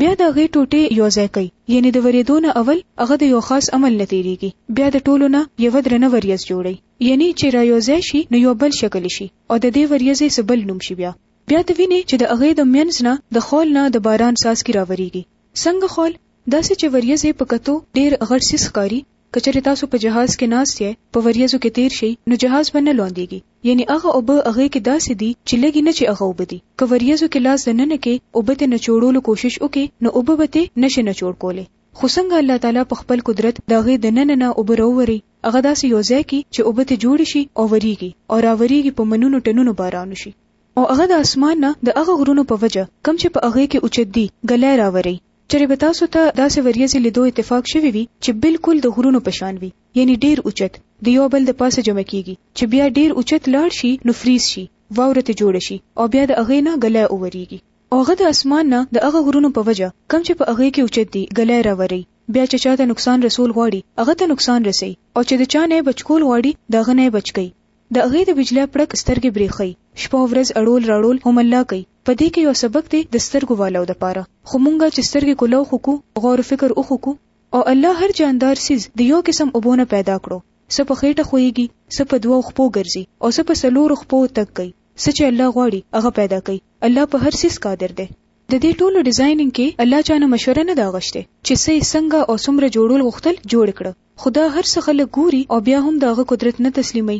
Speaker 1: بیا د هغې ټوټې یو ځای کوي یعنی د وریدو نه اول هغه د یو خاص عمل نه تیریږي بیا د ټولو نه یوه درنه وریځ جوړوي یعنی چې را یو ځای شي نو یو بل شکل شي او د دې وریځې څه بل نوم شي بیا بیا ته وینې چې د هغې د منځ نه د خول نه د باران څاڅکي راوریږي څنګه خول داسې چې وریځې په کتو ډیر غټ څیز ښکاري کچری تاسو په جهاز کې ناست یې په وریځو کې تیر شي نو جهاز به نه لوندېږي یعنی هغه اوبه هغه کې داسې دي چې لګي نه چې هغه اوبه دي که وریځو کې لاس دننه کې اوبه ته نچوړولو کوشش وکړي نو اوبه به ته نشي نچوړ کولی خو څنګه الله تعالی په خپل قدرت دا غي د نن نه اوبه راووري هغه داسې یو ځای کې چې اوبه ته جوړ شي او وریږي او راوریږي په منونو ټنونو باران شي او هغه د اسمان نه د هغه غرونو په وجه کم چې په هغه کې اوچت دي غلې راوري چېرې به تاسو ته داسې وریځې لیدو اتفاق شوی وي چې بالکل د غرونو په شان وي یعنی ډیر اوچت د یو بل د پاسه جمع کیږي چې بیا ډیر اوچت لاړ شي نو فریز شي واوره ته جوړه شي او بیا د هغې نه ګلی اوریږي او هغه د اسمان نه د هغه غرونو په وجه کوم چې په هغې کې اوچت دي ګلی راوري بیا چې چاته نقصان رسول غواړي هغه ته نقصان رسي او چې د چا نه بچکول غواړي د هغه نه بچ کوي د هغې د بجلی پړک سترګې بریښي شپه او ورځ اړول راړول هم الله کوي په دې کې یو سبق دی د سترګو والو د پاره خو مونږه چې سترګې کولو خو کو غور او فکر او خو کو او الله هر جاندار سیز د یو قسم وبونه پیدا کړو څه په خېټه خوېږي څه په دوو خپو ګرځي او څه په سلور خپو تک کوي څه چې الله غواړي هغه پیدا کوي الله په هر سیس قادر دی د دې ټولو ډیزاینینګ کې الله چانه مشوره نه دا غشته چې سې څنګه او څومره جوړول غوښتل جوړ کړه خدا هر څه خلک ګوري او بیا هم داغه قدرت نه تسلیمي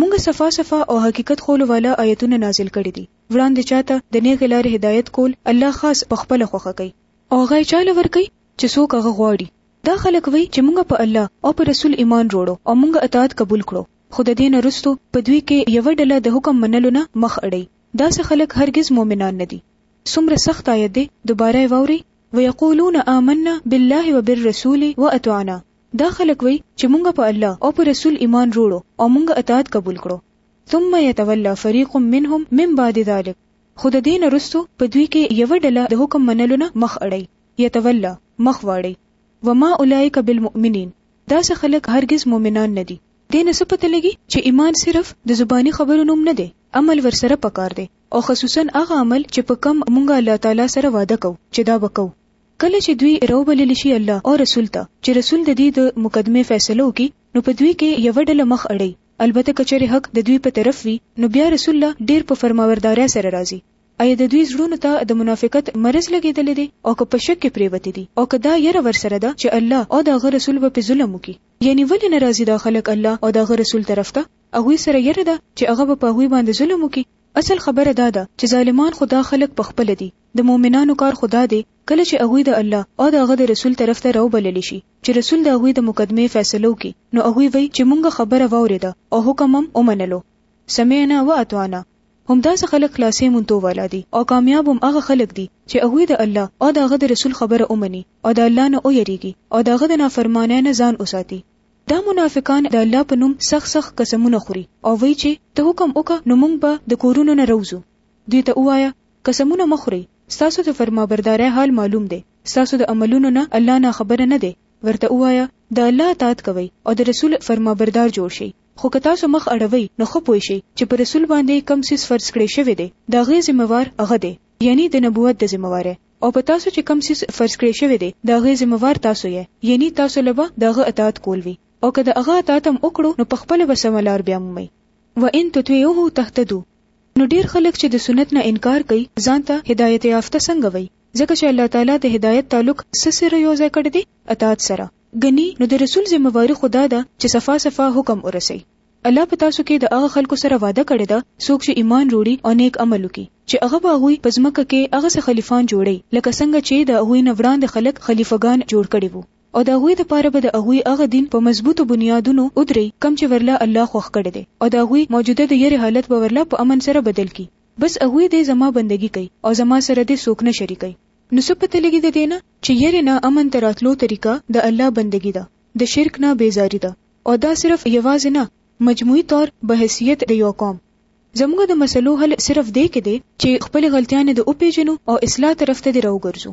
Speaker 1: مونږه صفا صفا او حقیقت خولو والا آیتونه نازل کړي دي وړاندې چاته د نیغې لارې هدایت کول الله خاص په خپله خوښه کوي او هغه یې چاله ورکوي چې څوک هغه غواړي دا خلک وایي چې موږ په الله او په رسول ایمان روړو او موږ اطاعت قبول کړو خو د دې نه رستو په دوی کې یوه ډله د حکم منلو نه مخ اړي داسې خلک هرګز مؤمنان نه دي څومره سخت آیت دی دوباره یې واوري ويقولون آمنا بالله وبالرسول وأطعنا دا خلک وي چې مونږ په الله او په رسول ایمان روړو او مونږ اطاعت قبول کړو ثم يتولى فريق منهم من بعد ذلک خو د دې نه وروسته په دوی کې يوه ډله د حکم منلو نه مخ اړوي، يتولى، مخ واړوي، وما اولئک بالمؤمنين داسې خلک هرګز مؤمنان نه دي. دې نه څه پته لګي چې ايمان صرف د زباني خبرو نوم نه دی، عمل ورسره پکار دی او خصوصاً هغه عمل چې په کوم مونږ الله تعالی سره وعده کوو چې دا به کوو. کله چې دوی راوبلل شي الله او رسول ته چې رسول د دوی د مقدمې فيصله وکړي نو په دوی کې يوه ډله مخ اړوي، البته که چېرې حق د دوی په طرف وي نو بیا رسول الله ډېر په فرماوردارۍ سره راځي. ایا د دوی زړونو ته د منافقت مرض لګېدلی دی او که په شک کې پرېوتي دي او که دا یره ورسره ده چې الله او د هغه رسول به پرې ظلم وکړي؟ یعنې ولې نه راځي دا خلک الله او د هغه رسول طرف ته؟ هغوی سره یره ده چې هغه به په هغوی باندې ظلم وکړي؟ اصل خبره دا ده چې ظالمان خو دا خلک په خپله دي، د مؤمنانو کار خو دا دی کله چې هغوی د الله او د هغه د رسول طرف ته راوبلل شي چې رسول د هغوی د مقدمې فیصله وکړي نو هغوی وایي چې مونږ خبره واورېده او حکم هم ومنلو، سمعنا و اطعنا. همداسې خلک خلاصې مونتو والا دي او کامیاب هم هغه خلک دي چې هغوی د الله او د هغه د رسول خبره ومني او د الله نه ویریږي او د هغه د نافرمانۍ نه ځان وساتي. دا منافقان د الله په نوم سخت سخت قسمونه خوري او وایي چې ته حکم وکړه نو مونږ به د کورونو نه راوځو دوی ته ووایه، قسمونه مه خورئ، ستاسو د فرمانبردارۍ حال معلوم دی، ستاسو د عملونو نه الله ناخبره نه دی، ورته ووایه، د الله اطاعت کوئ او د رسول فرمانبردار جوړ شئ، خو که تاسو مخ اړوئ نو ښه پوه شئ چې په رسول باندې کوم څیز فرض کړی شوی دی د هغې ذمه وار هغه دی، یعنی د نبوت د ذمه وارۍ، او په تاسو چې کوم څیز فرض کړی شوی دی د هغې ذمه وار تاسو یئ، یعنی تاسو له به د هغه اطاعت کول وي، او که د هغه اطاعت هم وکړو نو پخپله به سمه لار بیا مومئ. وان تطیعوه تهتدو، نو ډیر خلک چې د سنت نه انکار کوي ځان ته هدایت یافته څنګه وایي ځکه چې الله تعالی د هدایت تعلق څه سره یو ځای کړی دی اطاعت سره ګني نو د رسول ذمه واري خو دا ده چې صفا صفا حکم ورسوي الله په تاسو کې د هغه خلکو سره وعده کړې ده څوک چې ایمان روړي او نیک عمل وکړي چې هغه به هغوی په ځمکه کې هغه څه خلیفان جوړي لکه څنګه چې د هغوی نه وړاندې خلک خلیفګان جوړ کړي وو او د هغوی لپاره به د هغوی هغه دین په مضبوطو بنیادونو ودرېي کوم چې ورله الله خوښ کړی دی او د هغوی موجوده د یرې حالت به ورله په امن سره بدل کړي بس هغوی دې زما بندګي کوي او زما سره دې څوک نه شریکوي نو څه پته لګي د دې نه چې یرې نه امن ته راتلو طریقه د الله بندګي ده د شرک نه بیزاري ده او دا صرف یوازې نه مجموعي طور به حیثیت د یو قوم زموږ د مسلو حل صرف دې کې دی چې خپلې غلطیانې د وپېژنو او اصلاح طرف ته دې راوګرځو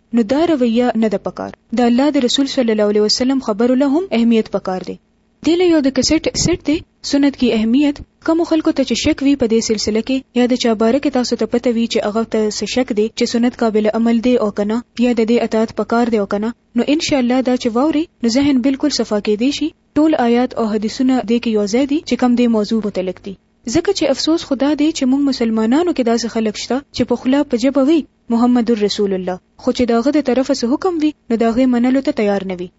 Speaker 1: نو دا رویه نه ده پکار د الله د رسول صلی الله علیه وسلم خبرو له هم اهمیت پکار دی دې له یو د کسټ سیټ دی سنت کی اهمیت کوم خلکو ته چې شک وی په دې سلسله کې یا د چا باره کې تاسو ته پته وی چې هغه ته څه شک دی چې سنت قابل عمل دی او کنه یا د دې اطاعت پکار دی او کنه نو ان شاء الله دا چې ووري نو ذهن بالکل صفا کې دی شي ټول آیات او حدیثونه د کې یو ځای دي چې کم دې موضوع متعلق دي ځکه چې افسوس خدا دی چې موږ مسلمانانو کې داسې خلک شته چې په خلا په جبه وي محمد رسول الله خو چې داغه د طرفه څه حکم وي نو داغه منلو ته تیار نه وي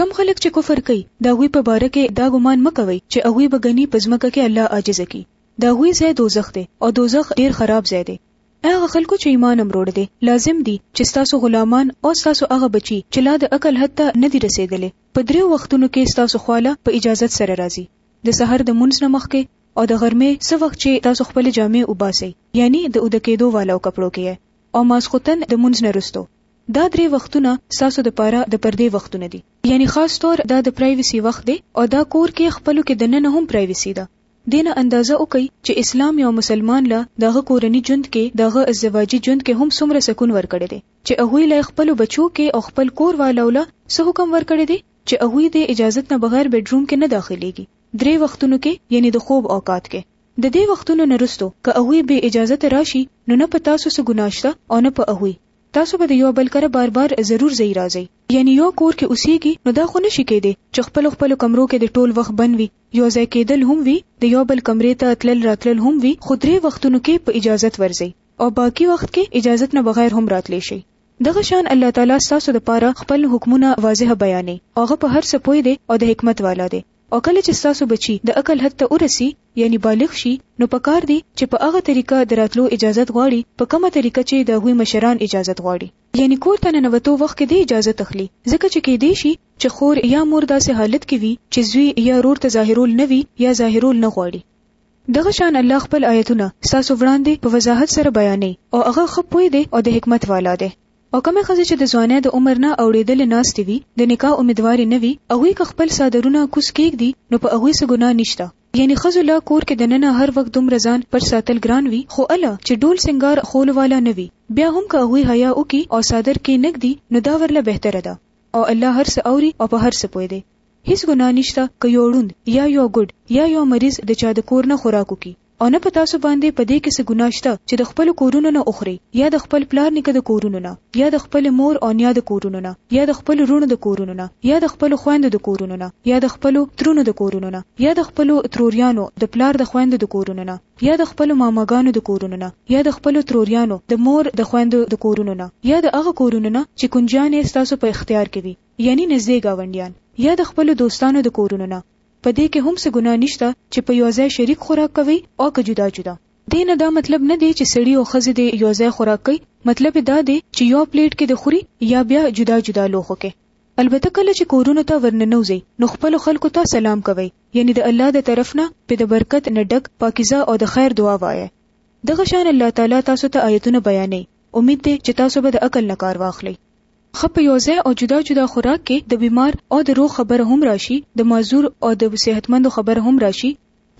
Speaker 1: کم خلک چې کفر کوي دا غوي په باره کې دا ګمان مکوي چې هغه به غني په ځمکه کې الله عاجز کی دا غوي ځای دوزخ دی او دوزخ ډیر خراب ځای دی هغه خلکو چې ایمان امروړ دي لازم دي چې تاسو غلامان او تاسو هغه بچي چې لا د عقل حتی نه دي رسیدلې په دریو وختونو کې تاسو خواله په اجازه سره راځي د سحر د منځ نه مخکې او د غرمې څه وخت چې تاسو خپلې جامې اوباسئ یعنی د اوده کیدو والاو کپړو کې یئ او ماسخوتن د مونځ نه وروسته. دا درې وختونه ستاسو د پاره د پردې وختونه دي یعنی خاص طور دا د پرایویسی وخت دی او دا کور کې خپلو کې دننه هم پرایویسی ده دې نه اندازه وکړئ چې اسلام یوه مسلمان له د هغه کورني ژوند کې د هغه ازدواجي ژوند کې هم څومره سکون ورکړی دی چې هغوی له خپلو بچو کې او خپل کور والاو له څه حکم ورکړی دی چې هغوی د اجازت نه بغیر بیډروم کې نه داخلیږي درې وختونو کې یعنې د خوب اوقات کې د دې وختونو نه وروسته که هغوی بې اجازته راشي نو نه په تاسو څه ګناه شته او نه په هغوی، تاسو به د یوه بل کره بار بار ضرور ځئ راځئ یعنې یو کور کې اوسیږي نو دا خو نشي کیدی چې خپلو خپلو کمرو کې دې ټول وخت بند وي یو ځای کیدل هم وي د یو بل کمرې ته تلل راتلل هم وي خو درې وختونو کې په اجازت ورځئ او باقي وخت کې اجازت نه بغیر هم راتلی شئ دغه شان الله تعالی ستاسو د پاره خپل حکمونه واضح بیانوي او هغه په هر څه پوه دی او د حکمت والا دی. او کله چې ستاسو بچي د عقل حد ته ورسي، یعنی بالغ شي، نو په کار دي چې په هغه طریقه د راتلو اجازت غواړي په کومه طریقه چې د هغوی مشران اجازت غواړي. یعنی کور ته ننوتو وخت کې دې اجازت اخلي، ځکه چې کیدای شي چې خور یا مور داسې حالت کې وي چې زوی یا ورور ته ظاهرول نه وي یا ظاهرول نه غواړي. دغه شان الله خپل آیتونه ستاسو وړاندې په وضاحت سره بیانوي او هغه ښه پوه دی او د حکمت والا دی. او کومې ښځې چې د ځوانۍ د عمر نه اوړېدلې ناستې وي، د نکاح امیدوارې نه وي، هغوی که خپل څادرونه کوز کېږدي نو په هغوی څه ګناه نشته، یعنې ښځو له کور کې دننه هر وخت دومره ځان پټ ساتل ګران وي، خو هله چې ډول سینګار اخولو والا نه وي، بیا هم که هغوی حیا وکړي او څادر کېنږدي نو دا ورله بهتره ده. او الله هر څه اوري او په هر څه پوه دی. هیڅ ګناه نشته که یو ړوند یا یو ګډ یا یو مریض د چا د کور نه خوراک وکړي او نه په تاسو باندې په دې کې څه ګناه شته چې د خپلو کورونو نه وخورئ یا د خپل پلار نیکه د کورونو نه یا د خپلې مور او نیا د کورونو نه یا د خپلو روڼو د کورونو نه یا د خپلو خویندو د کورونو نه یا د خپلو ترونو د کورونو نه یا د خپلو تروریانو د پلار د خویندو د کورونو نه یا د خپلو ماماګانو د کورونو نه یا د خپلو تروریانو د مور د خویندو د کورونو نه یا د هغه کورونو نه چې کنجیان یې ستاسو په اختیار کې دي. یعنی نزدې ګاونډیان یا د خپلو دوستانو د کورونو نه. په دې کې هم څه ګناه نشته چې په یوه ځای شریک خوراک کوئ او که جدا جدا. دې نه دا مطلب نه دی چې سړي او ښځې دې یو ځای خوراک کوي، مطلب یې دا دی چې یو پلیټ کې دې خوري یا بیا جدا جدا لوښو کې. البته کله چې کورونو ته ورننوځئ نو خپلو خلکو ته سلام کوئ، یعنی د الله د طرف نه پې د برکت نه ډک، پاکیزه او د خیر دعا وایئ. دغه شان الله تعالی تاسو ته آیتونه بیانوي، امید دی چې تاسو به د عقل نه کار واخلئ. خه په یو ځای او جدا جدا خوراک کې د بیمار او د روغ خبره هم راشي، د معذور او د صحتمندو خبره هم راشي.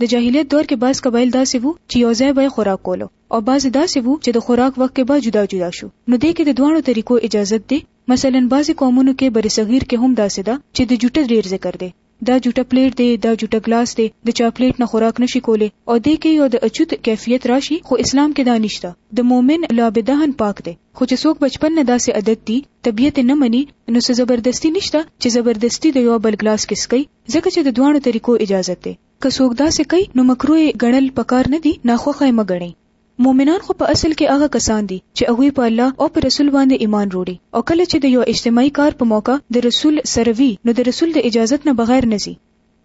Speaker 1: د جاهلیت دور کې بعض قبایل داسې وو چې یو ځای به یې خوراک کولو او بعضې داسې وو چې د خوراک وخت کې به جدا جدا شو. نو دې کې د دواړو طریقو اجازت دی. مثلاً بعضې قومونو کې برصغیر کې هم داسې ده چې د جوټه ډېر ذکر دی. دا جوټه پلیټ دی دا جوټه ګلاس دی د چاکلیټ نه خوراک نشي کولی او دې کې یو د اچوت کیفیت راشي خو اسلام کې دا نشته د مومن لعب دهن پاک دی خو چې څوک بچپن نه داسې عادت دي طبیعت یې نه مني نو څه زبردستي نشته چې زبردستي د یو بل ګلاس کې څکي ځکه چې د دواړو طریقو اجازت دی که څوک داسې کوي نو مکروه یې ګڼل پکار نه دي ناخوښه یې مه ګڼئ مؤمنان خو په اصل کې هغه کسان دي چې هغوی په الله او په رسول باندې ایمان روړي او کله چې د یو اجتماعي کار په موقع د رسول سره وي نو د رسول د اجازت نه بغیر نه ځي.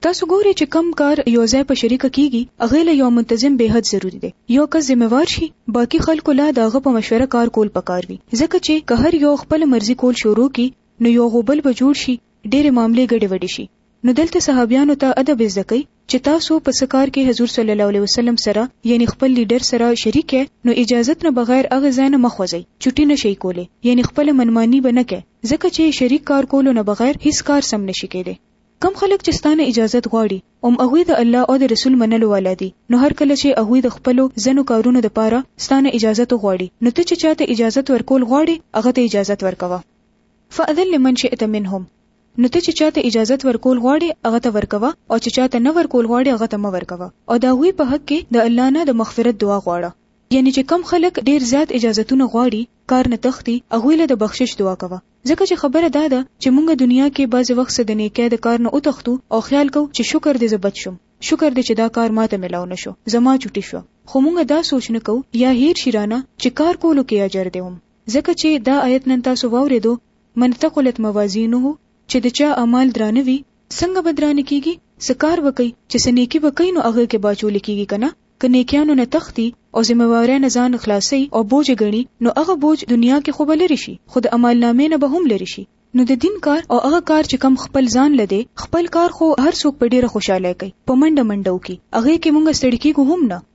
Speaker 1: تاسو ګورئ چې کوم کار یو ځای په شریکه کیږي هغې له یو منتظم بېحد ضروري دی. یو کس ذمه وار شي باقي خلکو له د هغه په مشوره کار کول پکار وي ځکه چې که هر یو خپله مرضي کول شروع کړي نو یو غوبل به جوړ شي ډېرې معاملې ګډې وډې شي نو دلته صحابیانو ته ادب زده کوي چې تاسو په څه کار کې حضور صلی الله علیه وسلم سره یعنی خپل لیډر سره شریک یې نو اجازت نه بغیر هغه ځای نه مه خوځئ، چټي نه شئ کولی یعنی خپله منمانی به نه کړئ ځکه چې شریک کار کولو نه بغیر هیڅ کار سم نه شي کیدی. کوم خلک چې ستا نه اجازت غواړي هم هغوی د الله او د رسول منلو والا دي نو هر کله چې هغوی د خپلو ځنو کارونو د پاره ستا نه اجازت وغواړي نو ته چې چا ته اجازت ورکول غواړې هغه ته اجازت ورکوه. فأذن لمن شئت منهم نو ته چې چاته اجازت ورکول غواړې هغه ته ورکوه او چې چاته نه ورکول غواړې هغه ته مه ورکوه او د هغوی په حق کې د الله نه د مغفرت دعا غواړه یعنې چې کوم خلک ډېر زیات اجازتونه غواړي کار نه تښتي هغوی له د بخشش دعا کوه ځکه چې خبره دا ده چې مونږ دنیا کې بعضې وخت څه د نیکۍ د کار نه وتښتو او خیال کوو چې شکر دې زه بچ شوم شکر دې چې دا کار ماته ملاو نه شو زما چوټي شوه خو مونږ دا سوچ نه کوو یا هیر شي رانه چې کار کولو کې اجر دی هم ځکه چې دا آیت نن تاسو واورېدو من ثقلت موازینه چې د چا اعمال درانه وي څنګه به درانه کیږي څه کار به کوي چې څه نیکي به کوي نو هغې کې به اچول کیږي که نه که نیکیانو نه تښتي او ذمهوارۍ نه ځان خلاصوي او بوج یې ګڼي نو هغه بوج دنیا کې خو به لرې شي خو د عملنامې نه به هم لرې شي نو د دین کار او هغه کار چې کم خپل ځان له دی خپل کار خو هر څوک په ډیره خوشحالۍ کوي په منډه منډه وکړي هغې کې مونږ ستړي کیږو هم نه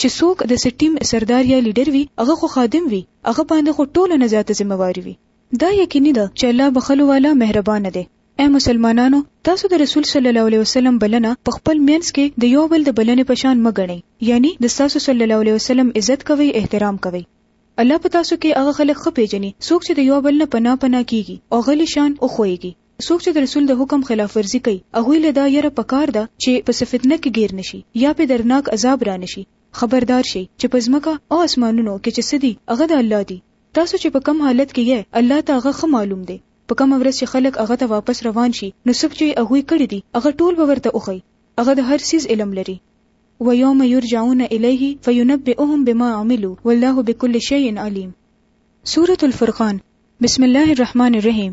Speaker 1: چې څوک د څه ټیم سردار یا لیډر وي هغه خو خادم وي هغه باندې خو ټوله نه زیاته ذمه واري وي دا یقیني ده چې الله بخلو والا مهربانه دی اې مسلمانانو تاسو د رسول صلی الله علیه وسلم بلنه په خپل مینس کې د یو بل د بلنې په شان مګنئ یعنی د تاسو صلی الله علیه وسلم عزت کوي احترام کوي الله په تاسو کې هغه خلک خپې جنې څوک چې د یو بل نه پناه پناه کیږي او غلی شان او خوېږي څوک چې د رسول د حکم خلاف ورزي کوي هغوی له دا یره پکار ده چې په څه فتنه کې ګیر نشي یا پې دردناک عذاب رانشي خبردار شئ چې په ځمکه او اسمانونو کې چې څه دي هغه د الله دي تاسو چې په کوم حالت کې یئ الله ته هغه ښه معلوم دی په کومه ورځ چې خلک هغه ته واپس روان شي نو څه چې هغوی کړي دي هغه ټول به ورته وښيي هغه د هر څیز علم لري ويوم يرجعون إليه فينبئهم بما عملوا والله بكل شيء عليم سورة الفرقان بسم الله الرحمن الرحيم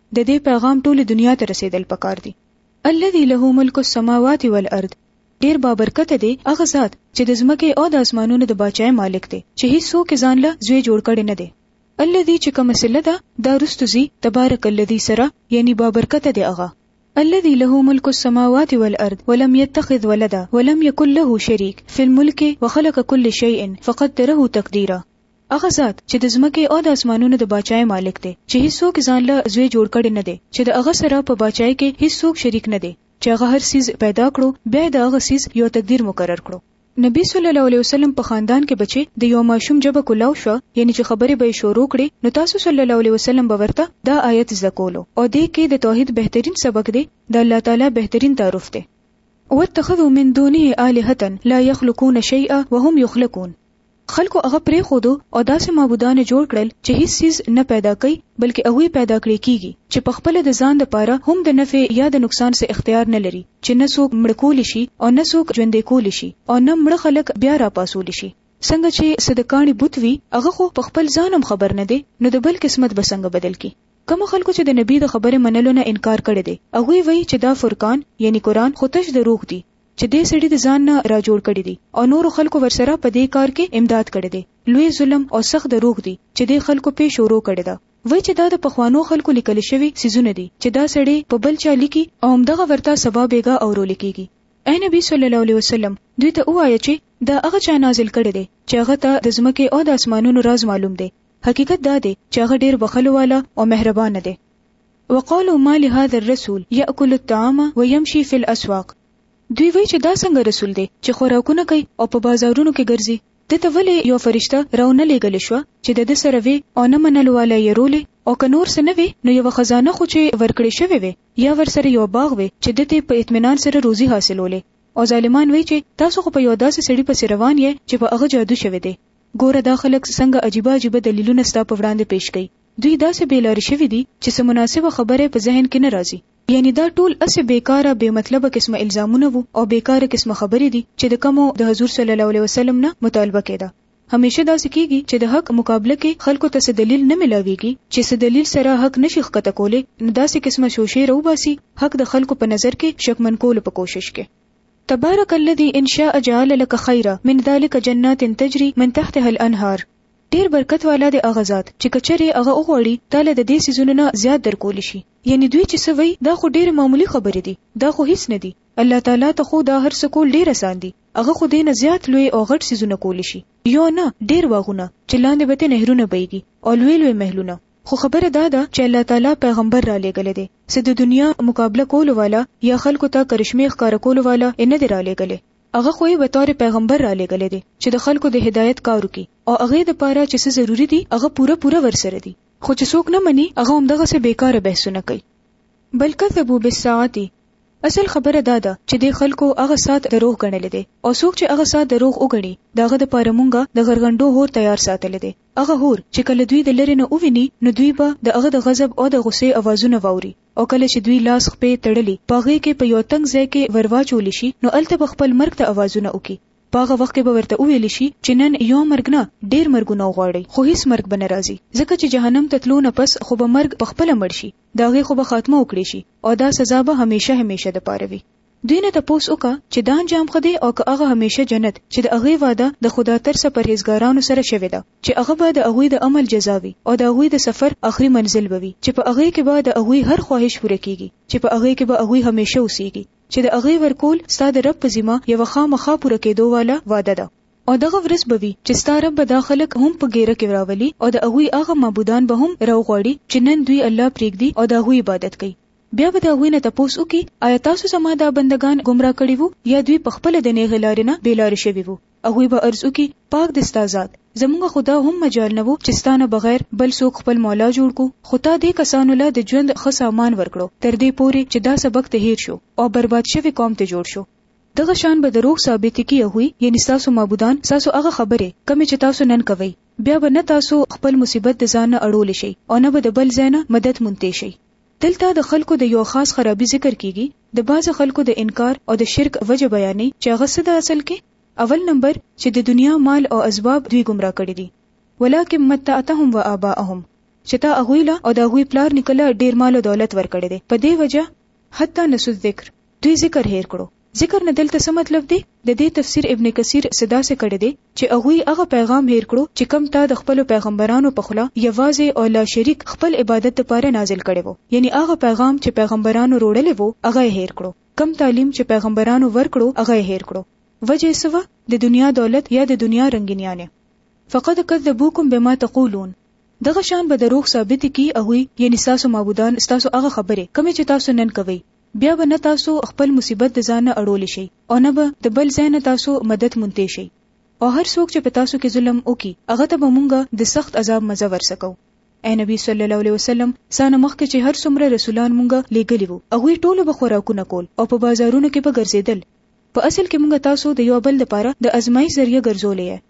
Speaker 1: د دې پیغام ټولې دنیا ته رسېدل پکار دي. الذي له ملک السماوات والارض ډېر بابرکته دی هغه ذات چې د ځمکې او د اسمانونو د باچاۍ مالک دی چې هیڅوک یې ځان له زوی جوړ کړی نه دی. الذي چې کومه صله ده دا وروسته ځي تبارک الذي سره یعنی بابرکته دی هغه. الذي له ملک السماوات والارض ولم يتخذ ولدا ولم يكن له شريک في الملک وخلق كل شيء فقدره تقديرا هغه ذات چې د ځمکې او د اسمانونو د باچاۍ مالک دی، چې هیڅوک یې ځان له زوی جوړ کړی نه دی، چې د هغه سره په باچاۍ کې هیڅوک شریک نه دی، چې هغه هر څیز پیدا کړو، بیا یې د هغه څیز یو تقدیر مقرر کړو. نبي صلی الله علیه وسلم په خاندان کې به چې د یوه ماشوم ژبه کولاو شوه، یعنې چې خبرې به یې شروع کړې، نو تاسو صلی الله علیه وسلم به ورته دا آیت زده کولو او دې کې د توحید بهترین سبق دی، د الله تعالی بهترین تعارف دی. واتخذوا من دونه آلهة لا يخلقون شيئا وهم يخلقون خلکو هغه پرېښودو او داسې معبودان یې جوړ کړل چې هیڅ څیز نه پیدا کوي بلکې هغوی پیدا کړې کیږي چې په خپله د ځان د پاره هم د نفع یا د نقصان څه اختیار نه لري چې نه څوک مړه کولی شي او نه څوک ژوندی کولی شي او نه مړه خلک بیا راپاڅولی شي څنګه چې څه د کاڼي بت وي هغه خو په خپل ځان هم خبر نه دی نو د بل قسمت به څنګه بدل کړي کومو خلکو چې د نبي د خبرې منلو نه انکار کړی دی هغوی وایي چې دا فرقان یعنی قرآن خو تش دروغ دي چې دې سړي د ځان نه را جوړ کړي دي او نورو خلکو ورسره په دې کار کې امداد کړی دی. لوی ظلم او سخت دروغ دي چې دې خلکو پې شروع کړې ده. وایي چې دا د پخوانو خلکو لیکل شوي څیزونه دي چې دا سړی په بل چا لیکي او همدغه ورته سبا بیګا اورول کیږي. ای نبي صلی الله علیه وسلم! دوی ته ووایه چې دا هغه چا نازل کړی دی چې هغه ته د ځمکې او د اسمانونو راز معلوم دی. حقیقت دا دی چې هغه ډیر بخښلو والا او مهربانه دی. وقالوا ما لهذا الرسول يأکل الطعام ويمشي في الاسواق دوی وایي چې دا څنګه رسول دی چې خوراکونه کوي او په بازارونو کې ګرځي، ده ته ولې یوه فرشته راونه لېږل شوه چې د ده سره وي او نه منلو والا یې رولې او که نور څه نه وي نو یوه خزانه خو چې ورکړې شوې وي یا ورسره یوه باغ وي چې ده ته په اطمینان سره روزي حاصلولې او ظالمان وایي چې تاسو خو په یوه داسې سړي پسې روان یې چې په هغه جادو شوی دی ګوره دا خلک څنګه عجیبه عجیبه دلیلونه ستا په وړاندې پیش کوي دوی داسې بې لارې شوي دي چې څه مناسبه خبره یې په ذهن کې نه راځي. یعنې دا ټول هسې بې کاره بې مطلبه قسمه الزامونه وو او بې کاره قسمه خبرې دي چې د کومو د حضور صلی الله علیه وسلم نه مطالبه کېده. همېشه داسې کېږي چې د حق مقابله کې خلکو ته څه دلیل نه ملاوېږي چې څه دلیل سره حق نه شي ښکته کولی نو داسې قسمه شوشې راوباسي حق د خلکو په نظر کې شکمن کولو په کوشش کې. تبارک الذي ان شاء جعل لك خيرا من ذلك جنات تجري من تحتها الانهار ډیر برکت والا دی هغه ذات چې که چېرې هغه وغواړي تاله د دې څیزونو نه زیات درکولی شي یعنې دوی چې څه وایي دا خو ډېرې معمولي خبرې دي دا خو هیڅ نه دي الله تعالی ته خو دا هر څه کول ډېر اسان دي هغه خو دې نه زیات لوی او غټ څیزونه کولی شي یو نه ډېر باغونه چې لاندې به ترې نهرونه بهیږي او لوی لوی محلونه خو خبره دا ده چې الله تعالی پیغمبر رالېږلی دی څه د دنیا مقابله کولو والا یا خلکو ته کرشمې ښکاره کولو والا یې نه دی رالېږلی هغه خو یې به طور پیغمبر را لېږلی دی چې د خلکو د هدایت کار وکړي او هغې دپاره چې څه ضروري دي هغه پوره پوره ورسره دي خو چې څوک نه مني هغه همدغسې بېکاره بحثونه کوي بل کذبو بالساعة اصل خبره دا ده چې دې خلکو هغه ساعت دروغ ګڼلی دی او څوک چې هغه ساعت دروغ وګڼي د هغه دپاره مونږ د غرغنډو هور تیار ساتلی دی هغه هور چې کله دوی د لرې نه وویني نو دوی به د هغه د غضب او د غصې اوازونه واوري او کله چې دوی لاس خپې تړلي په هغې کې په یو تنګ ځای کې ورواچول شي نو هلته به خپل مرګ ته اوازونه وکړي په هغه وخت کې به ورته وویل شي چې نن یو مرګ نه ډیر مرګونه وغواړئ خو هیڅ مرګ به نه راځي ځکه چې جهنم ته تلو نه پس خو به مرګ په خپله مړ شي د هغې خو به خاتمه وکړې شي او دا سزا به همیشه همیشه د پاره وي دوی نه تپوس وکه چې دا انجام ښه دی او که هغه همیشه جنت چې د هغې وعده د خداترسه پرهیزګارانو سره شوې ده چې هغه به د هغوی د عمل جزا وي او د هغوی د سفر اخري منزل به وي چې په هغې کې به د هغوی هر خواهش پوره کیږي چې په هغې کې به هغوی همیشه اوسیږي چې د هغې ورکول ستا د رب په ذمه یوه خامخا پوره کیدو واله وعده ده. او دغه ورځ به وي چې ستا رب به دا خلک هم په ږیره کې راولي او د هغوی هغه معبودان به هم راوغواړي چې نن دوی الله پریږدي او د هغوی عبادت کوي بیا به د هغوی نه تپوس وکړي، آیا تاسو زما دا بندګان ګمراه کړي وو یا دوی په خپله د نېغې لارې نه بې لارې شوي وو؟ هغوی به عرض وکړي، پاک دی ستا ذات! زموږ خو دا هم مجال نه وو چې ستا نه بغیر بل څوک خپل مولا جوړ کړو، خو تا دې کسانو له د ژوند ښه سامان ورکړو تر دې پورې چې دا سبق ته هېر شو او برباد شوی قوم ته جوړ شو. دغه شان به دروغ ثابت کړي هغوی، یعنې ستاسو معبودان، ستاسو هغه خبرې کومې چې تاسو نن کوئ، بیا به نه تاسو خپل مصیبت د ځان نه اړولی شئ او نه به د بل ځای نه مدد موندتی شئ. دلته د خلکو د یوه خاص خرابي ذکر کیږي، د بعض خلکو د انکار او د شرک وجه بیانوي چې هغه څه ده اصل کې، اول نمبر چې د دنیا مال او اسباب دوی ګمراه کړي دي، ولکن متعتهم وآباءهم، چې تا هغوی له او د هغوی پلار نیکه له ډیر مال او دولت ورکړی دی، په دې وجه حتی نسوا الذکر، دوی ذکر هیر کړو ذکر نه دلته څه مطلب دی د دې تفسیر ابن کثیر صدا سه کړی دی چې هغه هغه پیغام هیر کړو چې کم تا د خپل پیغمبرانو په خله یوازې او لا شریک خپل عبادت لپاره نازل کړي وو یعنی هغه پیغام چې پیغمبرانو روړلې وو هغه هیر کړو کم تعلیم چې پیغمبرانو ورکړو هغه هیر کړو وجه سوا د دنیا دولت یا د دنیا رنگینیانه فقد کذبوکم بما تقولون دغه شان به دروغ ثابت کی او یعنی تاسو معبودان تاسو هغه خبره کمې چې تاسو نن کوي بیا به نه تاسو خپل مصیبت د ځانه اړولی شئ او نه به د بل ځای نه تاسو مدد مونتی شئ. او هر څوک چې په تاسو کې ظلم وکړي هغه ته به مونږ د سخت عذاب مزه ورسکو. ای نبی صلی الله علیه وسلم! ستا نه مخکې چې هر څومره رسولان مونږ لېږلي وو هغوی ټولو به خوراکونه کول او په بازارونو کې به ګرځېدل. په اصل کې مونږ تاسو د یو بل لپاره د ازمایښت
Speaker 2: ذریعه ګرځولی یئ.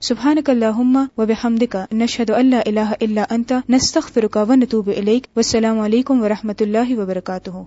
Speaker 2: سبحانك اللهم وبحمدك نشهد ان لا اله الا انت نستغفرك ونتوب اليك والسلام عليكم ورحمه الله وبركاته